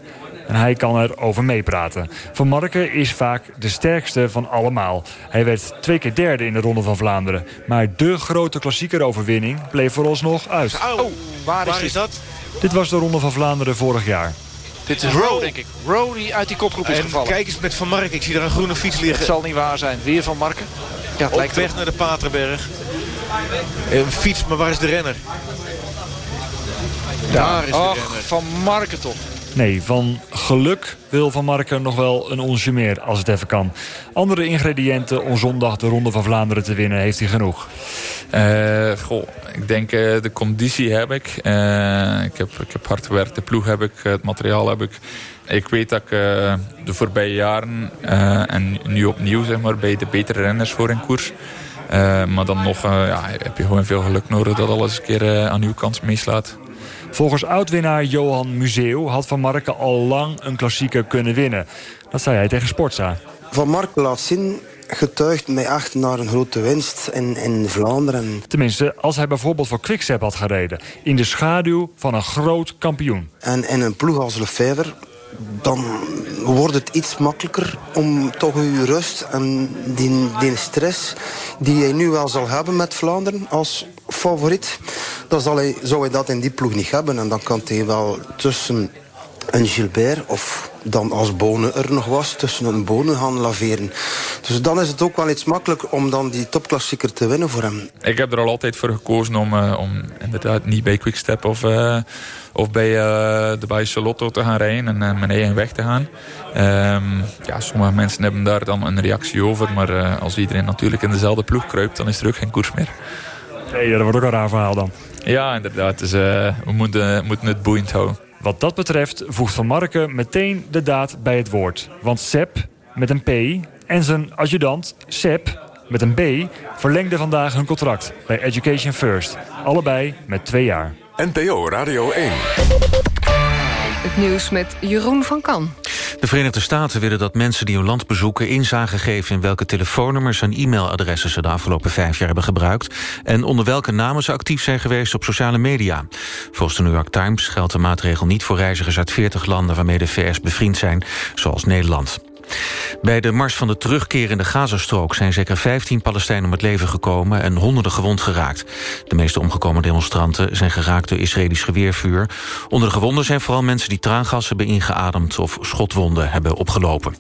En hij kan er over meepraten. Van Marken is vaak de sterkste van allemaal. Hij werd twee keer derde in de Ronde van Vlaanderen. Maar de grote klassiekeroverwinning bleef vooralsnog uit. Oh, waar, is, dat? Dit was de Ronde van Vlaanderen vorig jaar. Dit is Row, denk ik. Row die uit die kopgroep is En gevallen. kijk eens met Van Mark, ik zie daar een groene fiets liggen. Het zal niet waar zijn. Weer Van Marken. Ja, het Op lijkt weg erop. naar de Paterberg. Een fiets, maar waar is de renner? Daar is de Och, renner. Van Marken toch. Nee, van geluk wil Van Marken nog wel een onsje meer als het even kan. Andere ingrediënten om zondag de Ronde van Vlaanderen te winnen heeft hij genoeg. Eh, goh, ik denk eh, de conditie heb ik. Eh, ik, heb. Ik heb hard gewerkt, de ploeg heb ik, het materiaal heb ik. Ik weet dat ik de voorbije jaren en nu opnieuw zeg maar, bij de betere renners voor in koers. Maar dan nog ja, heb je gewoon veel geluk nodig dat alles een keer aan uw kans meeslaat. Volgens oud-winnaar Johan Museo had Van Marken al lang een klassieker kunnen winnen. Dat zei hij tegen Sportza. Van Marken laat zien, getuigt mij echt naar een grote winst in, in Vlaanderen. Tenminste, als hij bijvoorbeeld voor Quickstep had gereden. In de schaduw van een groot kampioen. En in een ploeg als Lefevre, dan wordt het iets makkelijker om toch uw rust en die, die stress die hij nu wel zal hebben met Vlaanderen als favoriet, dan zal hij, zou hij dat in die ploeg niet hebben. En dan kan hij wel tussen een Gilbert of dan als Bonen er nog was, tussen een Bonen gaan laveren. Dus dan is het ook wel iets makkelijk om dan die topklassieker te winnen voor hem. Ik heb er al altijd voor gekozen om, eh, om inderdaad niet bij Quickstep of, eh, of bij eh, de Salotto te gaan rijden en mijn eigen weg te gaan. Ehm, ja, sommige mensen hebben daar dan een reactie over, maar als iedereen natuurlijk in dezelfde ploeg kruipt, dan is er ook geen koers meer. Nee, dat wordt ook een raar verhaal dan. Ja, inderdaad. Dus eh, we moeten, moeten het boeiend houden. Wat dat betreft voegt Van Marken meteen de daad bij het woord. Want Sepp met een P en zijn adjudant Sepp met een B verlengden vandaag hun contract bij Education First. Allebei met twee jaar. NPO Radio 1. Nieuws met Jeroen van Kan. De Verenigde Staten willen dat mensen die hun land bezoeken... inzage geven in welke telefoonnummers en e-mailadressen... ze de afgelopen vijf jaar hebben gebruikt... en onder welke namen ze actief zijn geweest op sociale media. Volgens de New York Times geldt de maatregel niet voor reizigers uit 40 landen... waarmee de VS bevriend zijn, zoals Nederland. Bij de Mars van de Terugkeer in de Gazastrook... zijn zeker 15 Palestijnen om het leven gekomen... en honderden gewond geraakt. De meeste omgekomen demonstranten zijn geraakt door Israëlisch geweervuur. Onder de gewonden zijn vooral mensen die traangas hebben ingeademd... of schotwonden hebben opgelopen.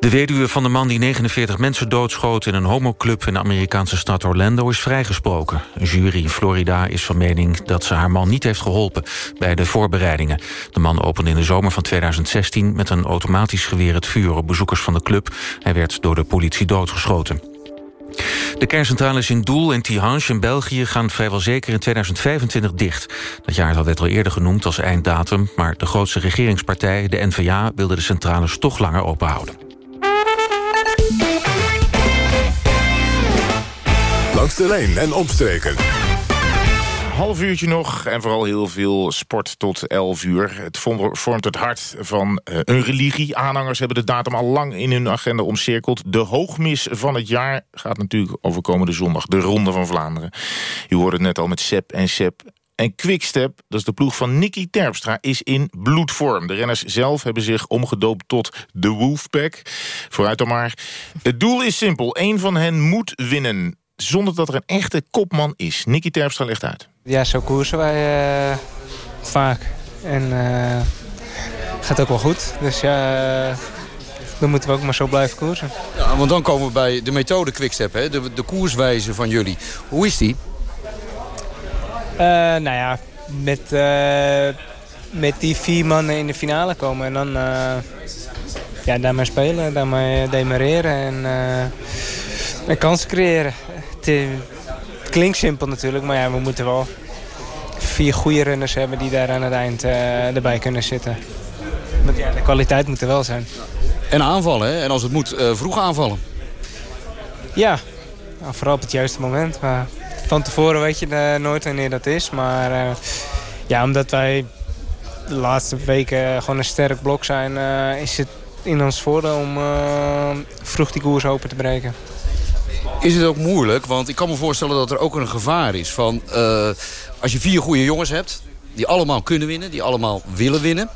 De weduwe van de man die 49 mensen doodschoot in een homoclub in de Amerikaanse stad Orlando is vrijgesproken. Een jury in Florida is van mening dat ze haar man niet heeft geholpen bij de voorbereidingen. De man opende in de zomer van 2016 met een automatisch geweer het vuur op bezoekers van de club. Hij werd door de politie doodgeschoten. De kerncentrales in Doel en Tihange in België gaan vrijwel zeker in 2025 dicht. Dat jaar werd al eerder genoemd als einddatum, maar de grootste regeringspartij, de N-VA, wilde de centrales toch langer openhouden. Langs de lijn en omstreken. Half uurtje nog en vooral heel veel sport tot 11 uur. Het vorm- vormt het hart van eh, een religie. Aanhangers hebben de datum al lang in hun agenda omcirkeld. De hoogmis van het jaar gaat natuurlijk over komende zondag. De Ronde van Vlaanderen. U hoorde het net al met Sepp en Sepp. En Quickstep, dat is de ploeg van Nicky Terpstra, is in bloedvorm. De renners zelf hebben zich omgedoopt tot de Wolfpack. Vooruit dan maar. Het doel is simpel. Eén van hen moet winnen. Zonder dat er een echte kopman is. Nicky Terpstra legt uit. Ja, zo koersen wij eh, vaak. En eh gaat ook wel goed. Dus ja, eh, dan moeten we ook maar zo blijven koersen. Ja, want dan komen we bij de methode Quickstep, hè? De, de koerswijze van jullie. Hoe is die? Eh, nou ja, met, eh, met die vier mannen in de finale komen en dan eh, ja, daarmee spelen, daarmee demereren en, eh, en kansen creëren. Het, eh, het klinkt simpel natuurlijk, maar ja, we moeten wel vier goede renners hebben die daar aan het eind eh, erbij kunnen zitten. Want ja, de kwaliteit moet er wel zijn. En aanvallen, hè? En als het moet, eh, vroeg aanvallen. Ja, nou, vooral op het juiste moment. Maar van tevoren weet je nooit wanneer dat is. Maar ja, omdat wij de laatste weken gewoon een sterk blok zijn... is het in ons voordeel om vroeg die koers open te breken. Is het ook moeilijk? Want ik kan me voorstellen dat er ook een gevaar is van... eh, als je vier goede jongens hebt, die allemaal kunnen winnen, die allemaal willen winnen...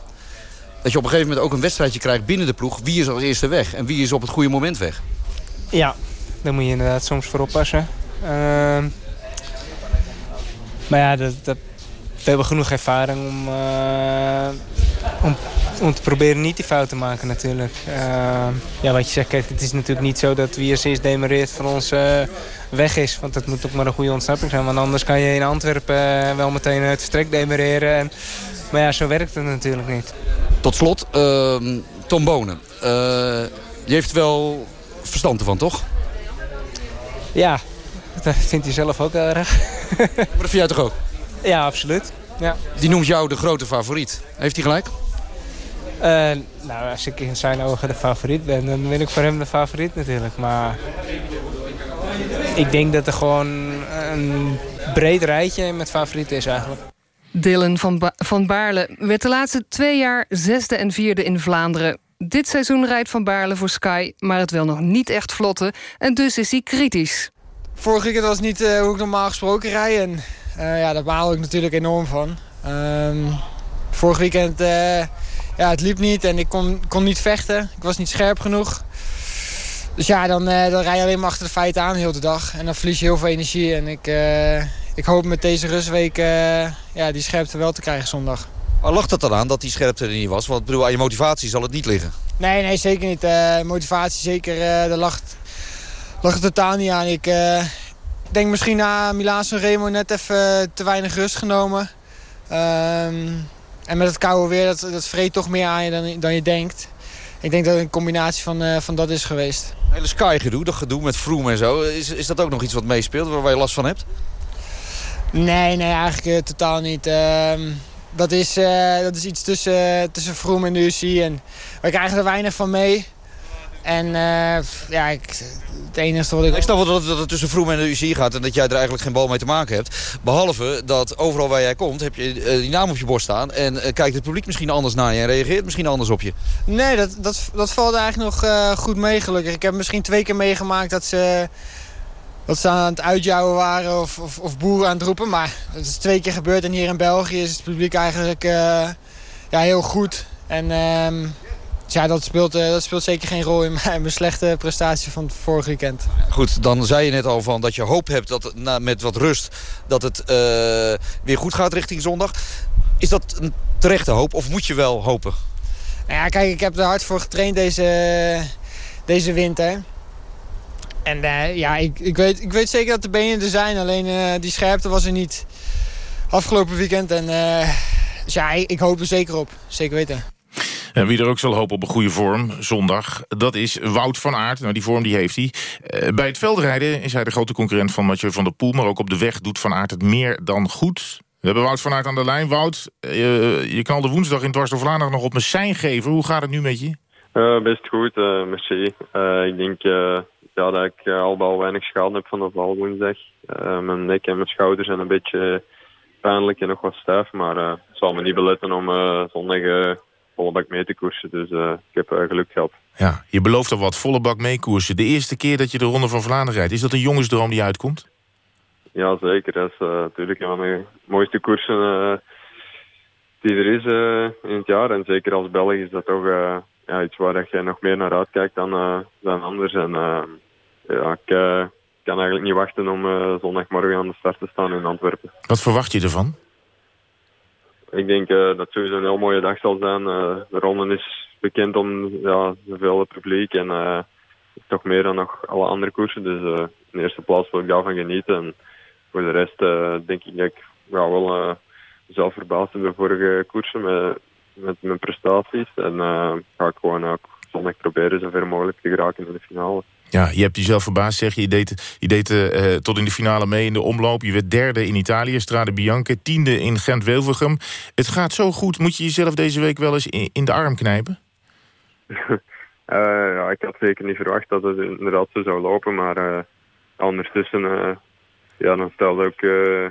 dat je op een gegeven moment ook een wedstrijdje krijgt binnen de ploeg. Wie is als eerste weg en wie is op het goede moment weg? Ja, daar moet je inderdaad soms voor oppassen. Ehm, maar ja, dat, we hebben genoeg ervaring om, eh, om om te proberen niet die fout te maken natuurlijk. Eh, ja, wat je zegt, kijk, het is natuurlijk niet zo dat wie als eerst demereert van ons eh, weg is. Want dat moet ook maar een goede ontsnapping zijn. Want anders kan je in Antwerpen eh, wel meteen het vertrek demereren. En, maar ja, zo werkt het natuurlijk niet. Tot slot, ehm, Tom Bonen. Je heeft wel verstand ervan, toch? Ja, dat vindt hij zelf ook heel erg. Maar dat vind jij toch ook? Ja, absoluut. Ja. Die noemt jou de grote favoriet. Heeft hij gelijk? Eh, nou, als ik in zijn ogen de favoriet ben, dan ben ik voor hem de favoriet natuurlijk. Maar ik denk dat er gewoon een breed rijtje met favorieten is eigenlijk. Dylan van, ba van Baarle werd de laatste twee jaar zesde en vierde in Vlaanderen. Dit seizoen rijdt Van Baarle voor Sky, maar het wil nog niet echt vlotten. En dus is hij kritisch. Vorig weekend was niet eh, hoe ik normaal gesproken rijd. En eh, ja, daar baal ik natuurlijk enorm van. Ehm, vorig weekend, eh, ja, het liep niet en ik kon, kon niet vechten. Ik was niet scherp genoeg. Dus ja, dan, eh, dan rij je alleen maar achter de feiten aan heel de dag. En dan verlies je heel veel energie. En ik, eh, ik hoop met deze rustweek eh, ja, die scherpte wel te krijgen zondag. Waar lag dat dan aan dat die scherpte er niet was? Want ik bedoel, aan je motivatie zal het niet liggen. Nee, nee, zeker niet. Motivatie zeker, daar lag, lag het totaal niet aan. Ik denk misschien na Milaan Remo net even te weinig rust genomen. Ehm, en met het koude weer, dat, dat vreet toch meer aan je dan, dan je denkt. Ik denk dat het een combinatie van, eh, van dat is geweest. Hele Sky-gedoe, dat gedoe met Froome en zo. Is, is dat ook nog iets wat meespeelt, waar je last van hebt? Nee, nee, eigenlijk eh, totaal niet. Ehm, dat, is, eh, dat is iets tussen, tussen Froome en de UCI. En we krijgen er weinig van mee. En eh, ja, ik, het enige wat ik... Ik snap wel dat het, dat het tussen Froome en de UCI gaat en dat jij er eigenlijk geen bal mee te maken hebt. Behalve dat overal waar jij komt heb je eh, die naam op je borst staan. En eh, kijkt het publiek misschien anders naar je en reageert misschien anders op je. Nee, dat, dat, dat valt eigenlijk nog eh, goed mee gelukkig. Ik heb misschien twee keer meegemaakt dat ze, dat ze aan het uitjouwen waren of, of, of boeren aan het roepen. Maar dat is twee keer gebeurd en hier in België is het publiek eigenlijk eh, ja, heel goed. En ehm, dus ja, dat speelt, eh, dat speelt zeker geen rol in mijn, mijn slechte prestatie van het vorige weekend. Goed, dan zei je net al van dat je hoop hebt dat na, met wat rust dat het eh, weer goed gaat richting zondag. Is dat een terechte hoop of moet je wel hopen? Nou ja, kijk, ik heb er hard voor getraind deze, deze winter. En eh, ja, ik, ik, weet, ik weet zeker dat de benen er zijn. Alleen die scherpte was er niet afgelopen weekend. En dus ja, ik, ik hoop er zeker op. Zeker weten. En wie er ook zal hopen op een goede vorm zondag, dat is Wout van Aert. Nou, die vorm die heeft hij. Eh, bij het veldrijden is hij de grote concurrent van Mathieu van der Poel... maar ook op de weg doet Van Aert het meer dan goed. We hebben Wout van Aert aan de lijn. Wout, eh, je knalde woensdag in Dwars door Vlaanderen nog op mijn sein geven. Hoe gaat het nu met je? Eh, best goed, merci. Ik denk ja, dat ik al wel weinig schade heb van de val woensdag. Mijn nek en mijn schouders zijn een beetje pijnlijk en nog wat stijf. Maar het zal me niet beletten om zondag volle bak mee te koersen. Dus eh, ik heb eh, geluk gehad. Ja, je belooft al wat volle bak meekoersen. De eerste keer dat je de Ronde van Vlaanderen rijdt... is dat een jongensdroom die uitkomt? Ja, zeker. Dat is eh, natuurlijk een van de mooiste koersen die er is in het jaar. En zeker als Belg is dat toch ja, iets waar je nog meer naar uitkijkt dan, dan anders. En ja, ik kan eigenlijk niet wachten om zondagmorgen aan de start te staan in Antwerpen. Wat verwacht je ervan? Ik denk eh, dat het sowieso een heel mooie dag zal zijn. Eh, de ronde is bekend om ja, zoveel publiek en eh, toch meer dan nog alle andere koersen. Dus in eerste plaats wil ik daarvan genieten. En voor de rest denk ik dat ik ja, wel zelf verbaasd ben de vorige koersen met, met mijn prestaties. En ga ik gewoon ook zondag proberen zo ver mogelijk te geraken in de finale. Ja, je hebt jezelf verbaasd, zeg je. Je deed, je deed eh, tot in de finale mee in de omloop. Je werd derde in Italië, Strade Bianche. Tiende in Gent-Wevelgem. Het gaat zo goed. Moet je jezelf deze week wel eens in, de arm knijpen? Eh, ja, ik had zeker niet verwacht dat het inderdaad zo zou lopen, maar eh, ondertussen eh, ja, dan stelde ook eh,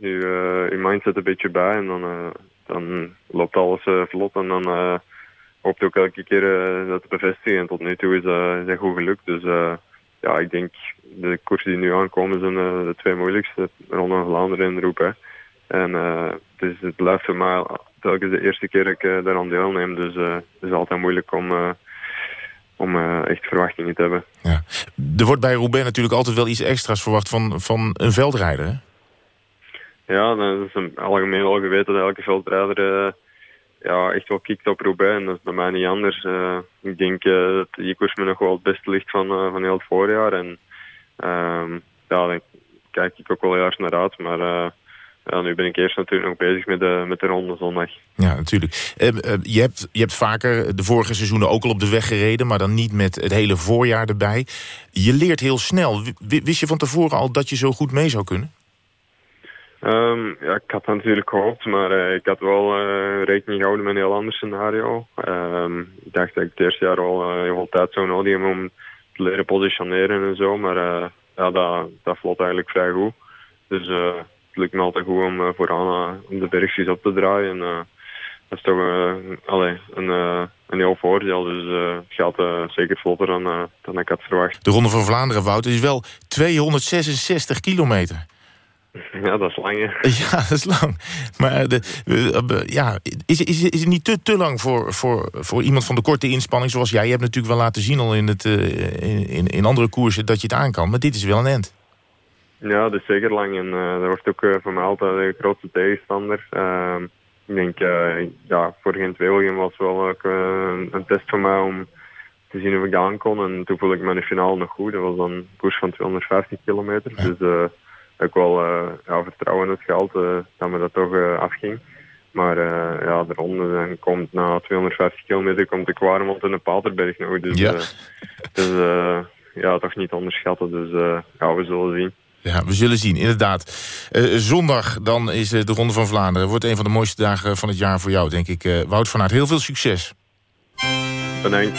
nu eh, je mindset een beetje bij en dan, eh, dan loopt alles eh, vlot en dan eh hoopt ook elke keer eh, dat te bevestigen. En tot nu toe is, dat is goed gelukt, dus eh, ja, ik denk de koersen die nu aankomen zijn eh, de twee moeilijkste, Ronde van Vlaanderen en Roubaix. En eh, dus het blijft voor mij telkens de eerste keer dat ik uh, daaraan deelneem. Dus het is altijd moeilijk om, om echt verwachtingen te hebben. Er wordt bij Roubaix natuurlijk altijd wel iets extra's verwacht van, van een veldrijder. Hè? Ja, dat is een algemeen al geweten dat elke veldrijder ja, echt wel kikt op Roubaix. En dat is bij mij niet anders. Eh, ik denk eh, dat die koers me nog wel het beste ligt van, eh, van heel het voorjaar. En ehm, ja, daar kijk ik ook wel heel erg naar uit. Maar nu ben ik eerst natuurlijk nog bezig met de, met de ronde zondag. Ja, natuurlijk. Eh, eh, je, hebt, je hebt vaker de vorige seizoenen ook al op de weg gereden... maar dan niet met het hele voorjaar erbij. Je leert heel snel. Wist je van tevoren al dat je zo goed mee zou kunnen? Ehm, ja, ik had natuurlijk gehoopt, maar eh, ik had wel eh, rekening gehouden met een heel ander scenario. Ehm, ik dacht dat ik het eerste jaar al eh, heel veel tijd zou nodig om te leren positioneren en zo. Maar ja, dat, dat vlot eigenlijk vrij goed. Dus het lukt me altijd goed om vooraan om de bergjes op te draaien. En, dat is toch een, een heel voordeel. Dus het gaat zeker vlotter dan, dan ik had verwacht. De Ronde van Vlaanderen, Wout, is wel 266 kilometer. Ja, dat is lang, hè. Ja, dat is lang. Maar de, eh, eh, ja, is, is, is het niet te, te lang voor, voor, voor iemand van de korte inspanning zoals jij? Je hebt natuurlijk wel laten zien al in, het, eh, in, in, andere koersen dat je het aan kan. Maar dit is wel een end. Ja, dat is zeker lang en eh, dat wordt ook eh, voor mij altijd de grootste tegenstander. Ehm, ik denk, eh, ja, voor Belgium was wel ook eh, een, test voor mij om te zien of ik aan kon. En toen voelde ik me in de finale nog goed. Dat was dan een koers van 250 kilometer. Dus ik wel eh, ja, vertrouwen in het geld eh, dat me dat toch eh, afging. Maar ja, de ronde dan komt na 250 kilometer komt de Kwaremond en de Paterberg nog. Dus, Ja. dus ja, toch niet onderschatten. Dus ja, we zullen zien. Ja, we zullen zien, inderdaad. Zondag dan is de Ronde van Vlaanderen. Wordt een van de mooiste dagen van het jaar voor jou, denk ik. Wout van Aert, heel veel succes. Bedankt.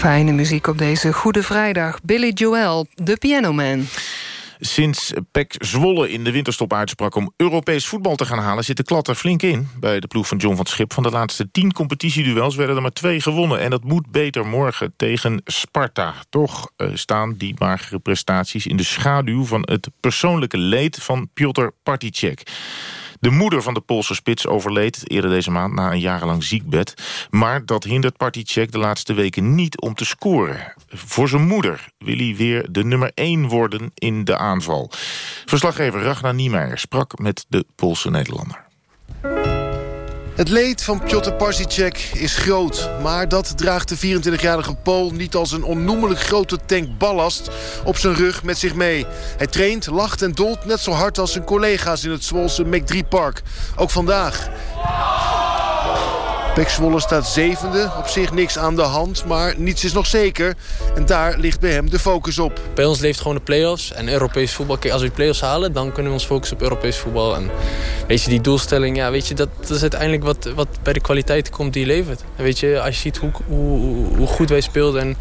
Fijne muziek op deze Goede Vrijdag. Billy Joel, de pianoman. Sinds PEC Zwolle in de winterstop uitsprak om Europees voetbal te gaan halen... zit de klad er flink in bij de ploeg van John van Schip. Van de laatste tien competitieduels werden er maar twee gewonnen. En dat moet beter morgen tegen Sparta. Toch eh, staan die magere prestaties in de schaduw... van het persoonlijke leed van Piotr Particek. De moeder van de Poolse spits overleed eerder deze maand na een jarenlang ziekbed. Maar dat hindert Particek de laatste weken niet om te scoren. Voor zijn moeder wil hij weer de nummer 1 worden in de aanval. Verslaggever Ragnar Niemeyer sprak met de Poolse Nederlander. Het leed van Piotr Parsicek is groot. Maar dat draagt de 24-jarige Pool niet als een onnoemelijk grote tank ballast op zijn rug met zich mee. Hij traint, lacht en dolt net zo hard als zijn collega's in het Zwolse McDree Park. Ook vandaag. Pek staat zevende, op zich niks aan de hand, maar niets is nog zeker. En daar ligt bij hem de focus op. Bij ons leeft gewoon de play-offs en Europees voetbal. Als we de play-offs halen, dan kunnen we ons focussen op Europees voetbal. En weet je, die doelstelling, ja, weet je, dat, is uiteindelijk wat, wat bij de kwaliteit komt die levert. En weet je, als je ziet hoe, hoe, hoe goed wij speelden en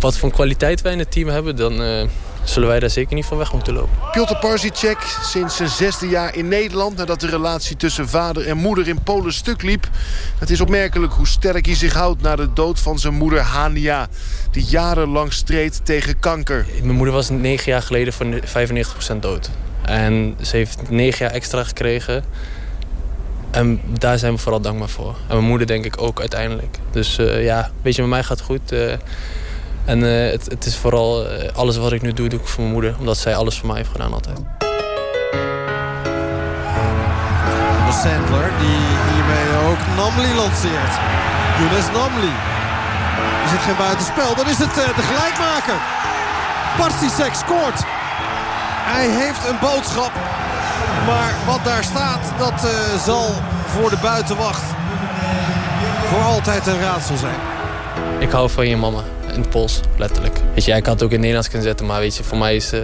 wat voor kwaliteit wij in het team hebben, dan eh, zullen wij daar zeker niet van weg moeten lopen. Piotr Parsicek, sinds zijn zesde jaar in Nederland... nadat de relatie tussen vader en moeder in Polen stuk liep. Het is opmerkelijk hoe sterk hij zich houdt na de dood van zijn moeder Hania... die jarenlang streed tegen kanker. Mijn moeder was negen jaar geleden voor 95% dood. En ze heeft negen jaar extra gekregen. En daar zijn we vooral dankbaar voor. En mijn moeder denk ik ook uiteindelijk. Dus eh, ja, weet je, met mij gaat het goed. eh. En eh, het, het is vooral eh, alles wat ik nu doe, doe ik voor mijn moeder. Omdat zij alles voor mij heeft gedaan altijd. De Sandler die hiermee ook Namli lanceert. Younes Namli. Is het geen buitenspel? Dan is het eh, de gelijkmaker. Parsisek scoort. Hij heeft een boodschap. Maar wat daar staat, dat zal voor de buitenwacht voor altijd een raadsel zijn. Ik hou van je mama. In het Pools, letterlijk. Weet je, ik had het ook in het Nederlands kunnen zetten, maar weet je, voor mij is... eh,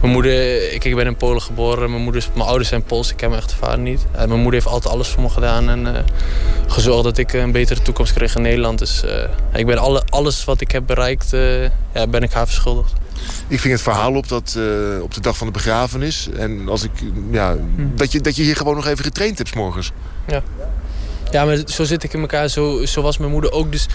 mijn moeder, ik, ik ben in Polen geboren, mijn, moeder, mijn ouders zijn Pools, ik ken mijn echte vader niet. En mijn moeder heeft altijd alles voor me gedaan en eh, gezorgd dat ik een betere toekomst kreeg in Nederland. Dus eh, ik ben alle, alles wat ik heb bereikt, eh, ja, ben ik haar verschuldigd. Ik ving het verhaal op, dat, eh, op de dag van de begrafenis. En als ik, ja, dat, je, dat je hier gewoon nog even getraind hebt 's morgens. Ja. Ja, maar zo zit ik in elkaar. Zo, zo was mijn moeder ook. Dus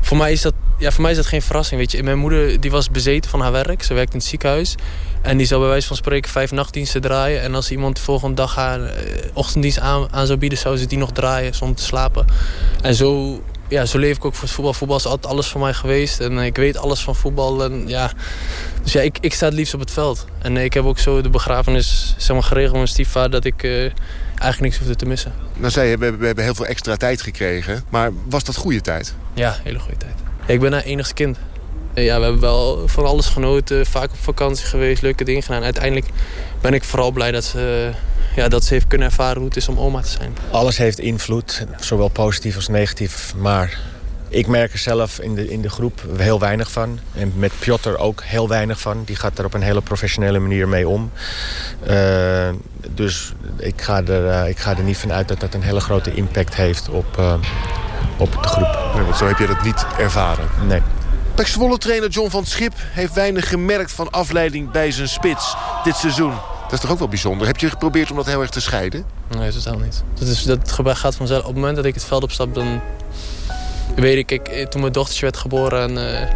voor mij, is dat, ja, voor mij is dat geen verrassing. Weet je. Mijn moeder die was bezeten van haar werk. Ze werkt in het ziekenhuis. En die zou bij wijze van spreken vijf nachtdiensten draaien. En als iemand de volgende dag haar eh, ochtenddienst aan, aan zou bieden... zou ze die nog draaien zonder te slapen. En zo, ja, zo leef ik ook voor het voetbal. Voetbal is altijd alles voor mij geweest. En ik weet alles van voetbal. En, ja. Dus ja, ik, ik sta het liefst op het veld. En ik heb ook zo de begrafenis zeg maar, geregeld met mijn stiefvader... dat ik eh, eigenlijk niks hoefde te missen. Nou, zei je, we hebben heel veel extra tijd gekregen. Maar was dat goede tijd? Ja, hele goede tijd. Ik ben haar enigste kind. Eh, Ja, we hebben wel van alles genoten, vaak op vakantie geweest, leuke dingen gedaan. Uiteindelijk ben ik vooral blij dat ze, ja, dat ze heeft kunnen ervaren hoe het is om oma te zijn. Alles heeft invloed, zowel positief als negatief. Maar ik merk er zelf in de, in de groep heel weinig van. En met Piotr ook heel weinig van. Die gaat er op een hele professionele manier mee om. Eh, dus ik ga, er, eh, ik ga er niet van uit dat dat een hele grote impact heeft op, eh, op de groep. Nee, want zo heb je dat niet ervaren. Nee. Pek Zwolle trainer John van het Schip heeft weinig gemerkt van afleiding bij zijn spits dit seizoen. Dat is toch ook wel bijzonder? Heb je geprobeerd om dat heel erg te scheiden? Nee, totaal niet. Dat, is, dat gaat vanzelf. Op het moment dat ik het veld opstap, dan weet ik, ik toen mijn dochtertje werd geboren en eh,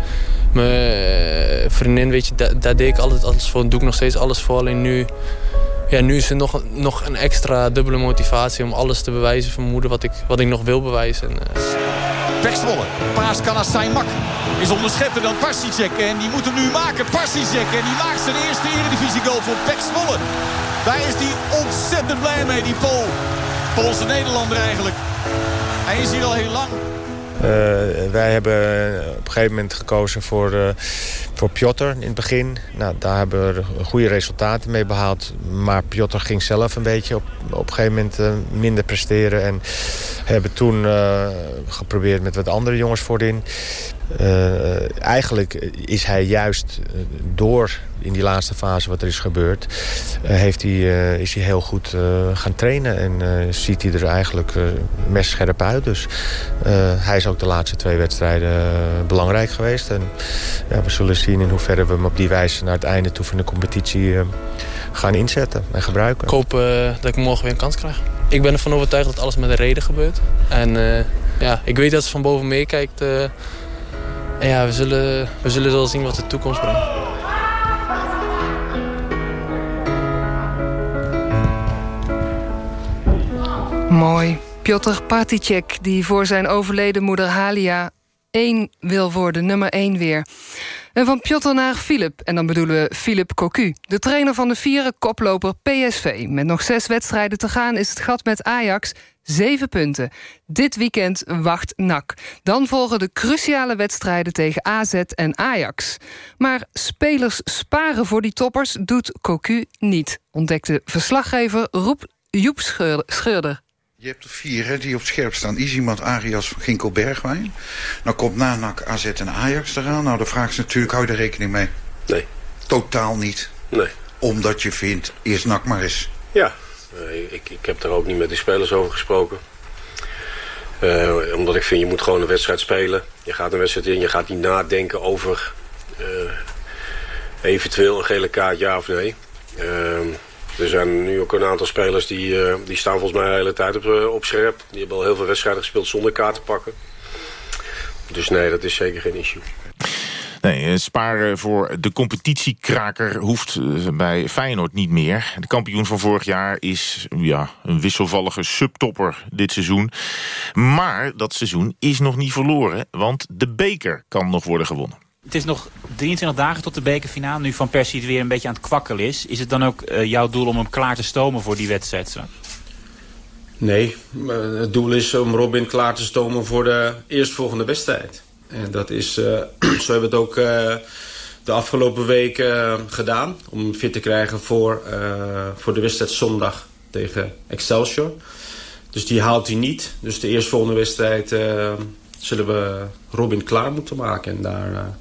mijn vriendin, weet je, daar, daar deed ik altijd alles voor. Doe ik nog steeds alles voor. Alleen nu, ja, nu is er nog, nog een extra dubbele motivatie om alles te bewijzen voor mijn moeder wat ik, wat ik nog wil bewijzen. En, eh, Pek Zwolle. Paas kan naar Saimak. Is onderschepter dan Parsicek. En die moet hem nu maken. Parsicek. En die maakt zijn eerste eredivisie goal voor Pek Zwolle. Daar is hij ontzettend blij mee, die Pool. Poolse Nederlander eigenlijk. Hij is hier al heel lang. Eh, wij hebben op een gegeven moment gekozen voor, eh voor in het begin. Nou, daar hebben we goede resultaten mee behaald. Maar Piotr ging zelf een beetje op, op een gegeven moment eh, minder presteren. En hebben toen eh, geprobeerd met wat andere jongens voorin. Eh, eigenlijk is hij juist door in die laatste fase wat er is gebeurd... heeft hij, is hij heel goed gaan trainen en ziet hij er eigenlijk messcherp uit. Dus hij is ook de laatste twee wedstrijden belangrijk geweest. En ja, we zullen zien in hoeverre we hem op die wijze naar het einde toe van de competitie eh, gaan inzetten en gebruiken. ik hoop eh, dat ik morgen weer een kans krijg. Ik ben ervan overtuigd dat alles met een reden gebeurt. En eh, ja, ik weet dat ze van boven meekijkt. eh, en ja, we zullen, we zullen wel zien wat de toekomst brengt. Mooi. Piotr Particek, die voor zijn overleden moeder Halia 1 wil worden, nummer 1 weer. En van Piotr naar Filip, en dan bedoelen we Filip Cocu. De trainer van de vierde koploper PSV. Met nog zes wedstrijden te gaan is het gat met Ajax zeven punten. Dit weekend wacht NAC. Dan volgen de cruciale wedstrijden tegen AZ en Ajax. Maar spelers sparen voor die toppers doet Cocu niet. Ontdekte verslaggever Roep Joep Scheurder. Je hebt er vier hè, die op scherp staan. Iziemand, Arias, Van Ginkel, Bergwijn. Nou komt Nanak, AZ en Ajax eraan. Nou, de vraag is natuurlijk, hou je er rekening mee? Nee. Totaal niet? Nee. Omdat je vindt, eerst NAC maar eens. Ja, ik, ik heb daar ook niet met de spelers over gesproken. Eh, omdat ik vind, je moet gewoon een wedstrijd spelen. Je gaat een wedstrijd in, je gaat niet nadenken over eh, eventueel een gele kaart, ja of nee. Eh, er zijn nu ook een aantal spelers die, eh, die staan volgens mij de hele tijd op, eh, op scherp. Die hebben al heel veel wedstrijden gespeeld zonder kaart te pakken. Dus nee, dat is zeker geen issue. Nee, eh, sparen voor de competitiekraker hoeft bij Feyenoord niet meer. De kampioen van vorig jaar is ja, een wisselvallige subtopper dit seizoen. Maar dat seizoen is nog niet verloren, want de beker kan nog worden gewonnen. Het is nog 23 dagen tot de bekerfinale. Nu Van Persie het weer een beetje aan het kwakkelen is. Is het dan ook eh, jouw doel om hem klaar te stomen voor die wedstrijd straks? Nee, het doel is om Robin klaar te stomen voor de eerstvolgende wedstrijd. En dat is, eh, zo hebben we het ook eh, de afgelopen weken gedaan. Om hem fit te krijgen voor, voor de wedstrijd zondag tegen Excelsior. Dus die haalt hij niet. Dus de eerstvolgende wedstrijd zullen we Robin klaar moeten maken. En daar,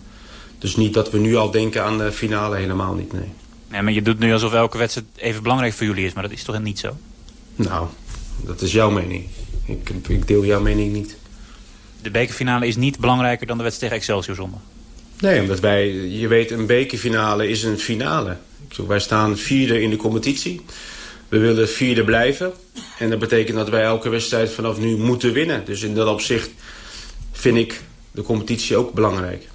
dus niet dat we nu al denken aan de finale, helemaal niet, nee. Nee, maar je doet nu alsof elke wedstrijd even belangrijk voor jullie is. Maar dat is toch niet zo? Nou, dat is jouw mening. Ik, ik deel jouw mening niet. De bekerfinale is niet belangrijker dan de wedstrijd tegen Excelsior zondag. Nee, omdat wij, je weet, een bekerfinale is een finale. Wij staan vierde in de competitie. We willen vierde blijven. En dat betekent dat wij elke wedstrijd vanaf nu moeten winnen. Dus in dat opzicht vind ik de competitie ook belangrijk.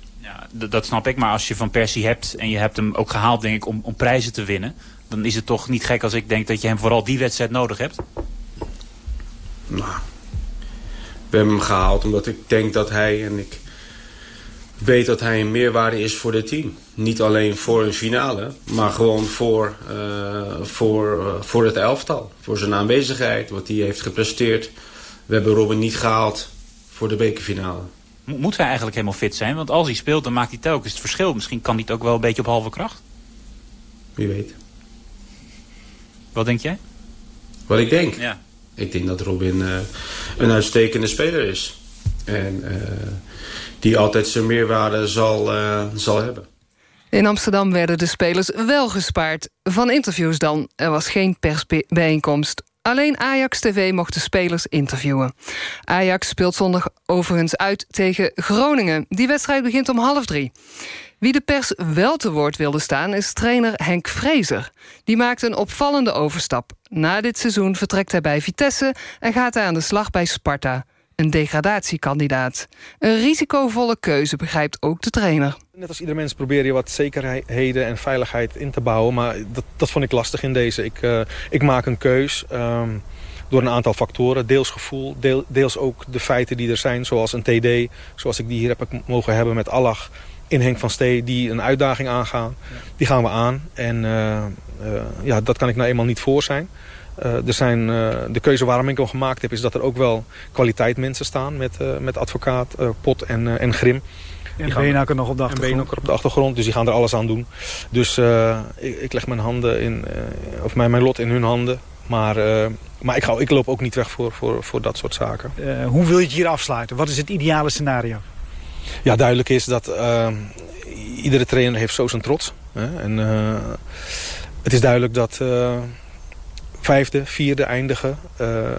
Dat snap ik. Maar als je Van Persie hebt en je hebt hem ook gehaald denk ik, om, om prijzen te winnen... dan is het toch niet gek als ik denk dat je hem vooral die wedstrijd nodig hebt? Nou, we hebben hem gehaald omdat ik denk dat hij en ik weet dat hij een meerwaarde is voor het team. Niet alleen voor een finale, maar gewoon voor, eh, voor, eh, voor het elftal. Voor zijn aanwezigheid, wat hij heeft gepresteerd. We hebben Robin niet gehaald voor de bekerfinale. Mo- Moet hij eigenlijk helemaal fit zijn? Want als hij speelt, dan maakt hij telkens het verschil. Misschien kan hij het ook wel een beetje op halve kracht. Wie weet. Wat denk jij? Wat ik denk? Ja. Ik denk dat Robin eh, een uitstekende speler is. En eh, die altijd zijn meerwaarde zal, eh, zal hebben. In Amsterdam werden de spelers wel gespaard. Van interviews dan. Er was geen persbijeenkomst. Alleen Ajax TV mocht de spelers interviewen. Ajax speelt zondag overigens uit tegen Groningen. Die wedstrijd begint om half drie. Wie de pers wel te woord wilde staan is trainer Henk Vrezer. Die maakt een opvallende overstap. Na dit seizoen vertrekt hij bij Vitesse... en gaat hij aan de slag bij Sparta. Een degradatiekandidaat. Een risicovolle keuze, begrijpt ook de trainer. Net als ieder mens probeer je wat zekerheden en veiligheid in te bouwen. Maar dat, dat vond ik lastig in deze. Ik, uh, ik maak een keus um, door een aantal factoren. Deels gevoel, deel, deels ook de feiten die er zijn. Zoals een TD, zoals ik die hier heb mogen hebben met Allach in Henk van Stee die een uitdaging aangaan. Die gaan we aan. En uh, uh, ja, dat kan ik nou eenmaal niet voor zijn. Er zijn, de keuze waarom ik hem gemaakt heb... is dat er ook wel kwaliteit mensen staan met, met advocaat Pot en, en Grim. En Beenhakker nog op de achtergrond. En Beenhakker op de achtergrond, dus die gaan er alles aan doen. Dus ik, ik, leg mijn handen in, of mijn, mijn lot in hun handen. Maar, maar ik, ga, ik loop ook niet weg voor, voor, voor dat soort zaken. hoe wil je het hier afsluiten? Wat is het ideale scenario? Ja, duidelijk is dat uh, iedere trainer heeft zo zijn trots. Hè? En het is duidelijk dat vijfde, vierde eindigen.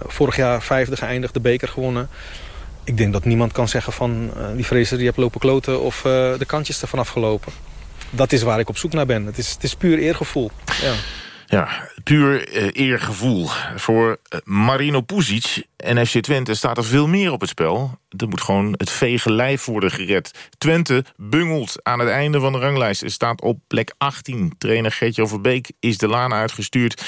vorig jaar vijfde geëindigd, de beker gewonnen. Ik denk dat niemand kan zeggen van die vrezer die hebt lopen kloten of de kantjes ervan afgelopen. Dat is waar ik op zoek naar ben. Het is, het is puur eergevoel. Ja. Ja, puur uh, eergevoel. Voor Marino Puzic en FC Twente staat er veel meer op het spel. Er moet gewoon het vege lijf worden gered. Twente bungelt aan het einde van de ranglijst. Het staat op plek 18. Trainer Gertje Overbeek is de laan uitgestuurd.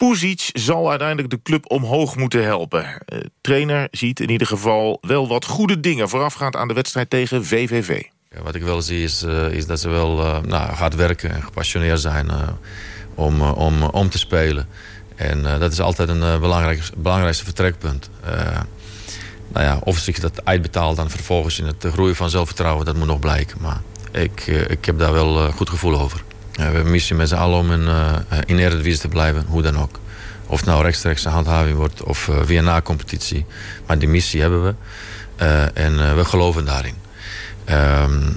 Puzic zal uiteindelijk de club omhoog moeten helpen. Uh, trainer ziet in ieder geval wel wat goede dingen... voorafgaand aan de wedstrijd tegen VVV. Ja, wat ik wel zie is, is dat ze wel nou, gaat werken en gepassioneerd zijn om, om, om te spelen. En dat is altijd een belangrijk, belangrijkste vertrekpunt. Nou ja, of zich dat uitbetaalt dan vervolgens in het groeien van zelfvertrouwen, dat moet nog blijken. Maar ik, ik heb daar wel goed gevoel over. We hebben missie met z'n allen om in, in Eredivisie te blijven, hoe dan ook. Of het nou rechtstreeks handhaving wordt of via na-competitie. Maar die missie hebben we. en we geloven daarin. Ehm,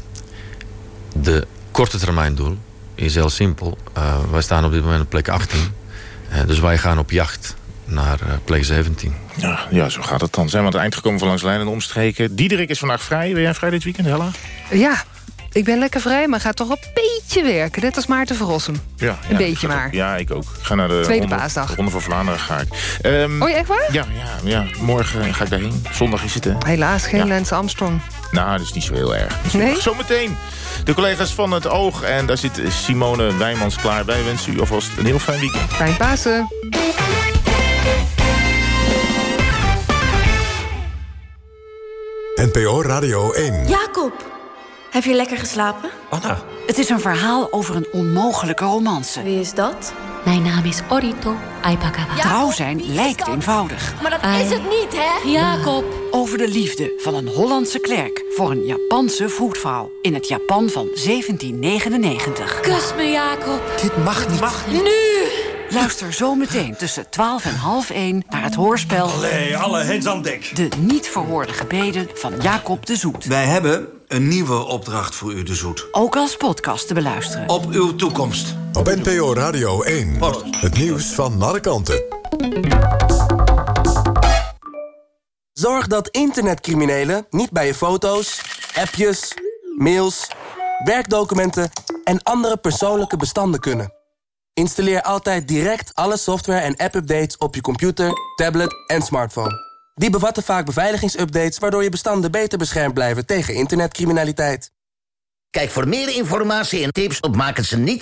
de korte termijn doel is heel simpel. Uh, wij staan op dit moment op plek 18. Uh, dus wij gaan op jacht naar uh, plek 17. Ja, ja, zo gaat het dan. Zijn we aan het eind gekomen van langs lijnen en omstreken. Diederik is vandaag vrij. Ben jij vrij dit weekend, Hella? Ja, ik ben lekker vrij, maar ga toch een beetje werken. Net als Maarten Verrossen. Ja, een ja, beetje maar. Ja, ik ook. Ik ga naar de Tweede ronde, paasdag. ronde van Vlaanderen ga ik. Um, oh, echt waar? Ja, ja, ja, morgen ga ik daarheen. Zondag is het, hè? Helaas, geen Ja. Lance Armstrong. Nou, dat is niet zo heel erg. Nee? Zometeen de collega's van het Oog. En daar zit Simone Wijmans klaar. Wij wensen u alvast een heel fijn weekend. Fijn Pasen. NPO Radio 1. Jacob, heb je lekker geslapen? Anna. Het is een verhaal over een onmogelijke romance. Wie is dat? Mijn naam is Orito Aipakawa. Trouw zijn lijkt eenvoudig. Maar dat is het niet, hè? Jacob. Over de liefde van een Hollandse klerk voor een Japanse voetvrouw. In het Japan van 1799. Kus me, Jacob. Dit mag niet. Nu! Luister zometeen tussen 12 en half 1 naar het hoorspel... Allee, alle hens aan dek. De niet verhoorde gebeden van Jacob de Zoet. Wij hebben een nieuwe opdracht voor u, de Zoet. Ook als podcast te beluisteren. Op uw toekomst. Op NPO Radio 1. Het nieuws van alle kanten. Zorg dat internetcriminelen niet bij je foto's, appjes, mails, werkdocumenten en andere persoonlijke bestanden kunnen. Installeer altijd direct alle software en app-updates op je computer, tablet en smartphone. Die bevatten vaak beveiligingsupdates waardoor je bestanden beter beschermd blijven tegen internetcriminaliteit. Kijk voor meer informatie en tips op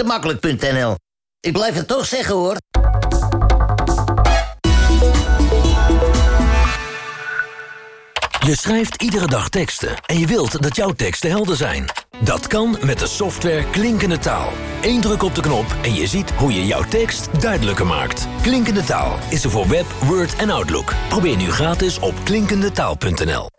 makkelijk.nl. Ik blijf het toch zeggen hoor. Je schrijft iedere dag teksten en je wilt dat jouw teksten helder zijn. Dat kan met de software Klinkende Taal. Eén druk op de knop en je ziet hoe je jouw tekst duidelijker maakt. Klinkende Taal is er voor Web, Word en Outlook. Probeer nu gratis op klinkendetaal.nl.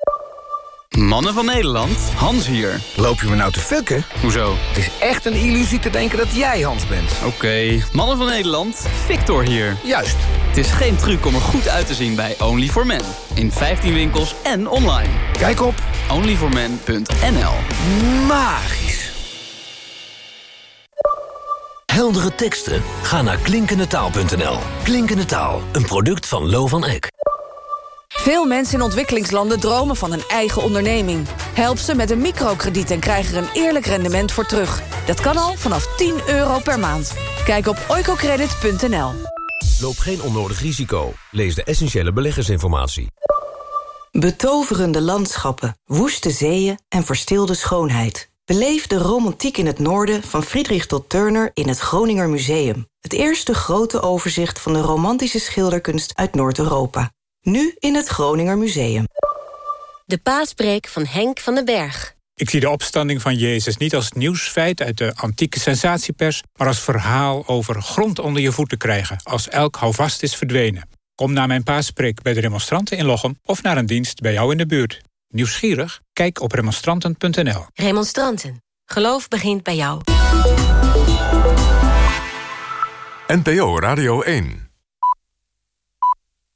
Mannen van Nederland, Hans hier. Loop je me nou te fucken? Hoezo? Het is echt een illusie te denken dat jij Hans bent. Oké, Mannen van Nederland, Victor hier. Juist. Het is geen truc om er goed uit te zien bij only for men In 15 winkels en online. Kijk op onlyformen.nl Magisch. Heldere teksten? Ga naar klinkendetaal.nl. Klinkende Taal, een product van Lo van Eck. Veel mensen in ontwikkelingslanden dromen van een eigen onderneming. Help ze met een microkrediet en krijg er een eerlijk rendement voor terug. Dat kan al vanaf 10 euro per maand. Kijk op oicocredit.nl. Loop geen onnodig risico. Lees de essentiële beleggersinformatie. Betoverende landschappen, woeste zeeën en verstilde schoonheid. Beleef de romantiek in het noorden van Friedrich tot Turner in het Groninger Museum. Het eerste grote overzicht van de romantische schilderkunst uit Noord-Europa. Nu in het Groninger Museum. De paaspreek van Henk van den Berg. Ik zie de opstanding van Jezus niet als nieuwsfeit uit de antieke sensatiepers... maar als verhaal over grond onder je voeten krijgen... als elk houvast is verdwenen. Kom naar mijn paaspreek bij de remonstranten in Lochem... of naar een dienst bij jou in de buurt. Nieuwsgierig? Kijk op remonstranten.nl. Remonstranten. Geloof begint bij jou. NPO Radio 1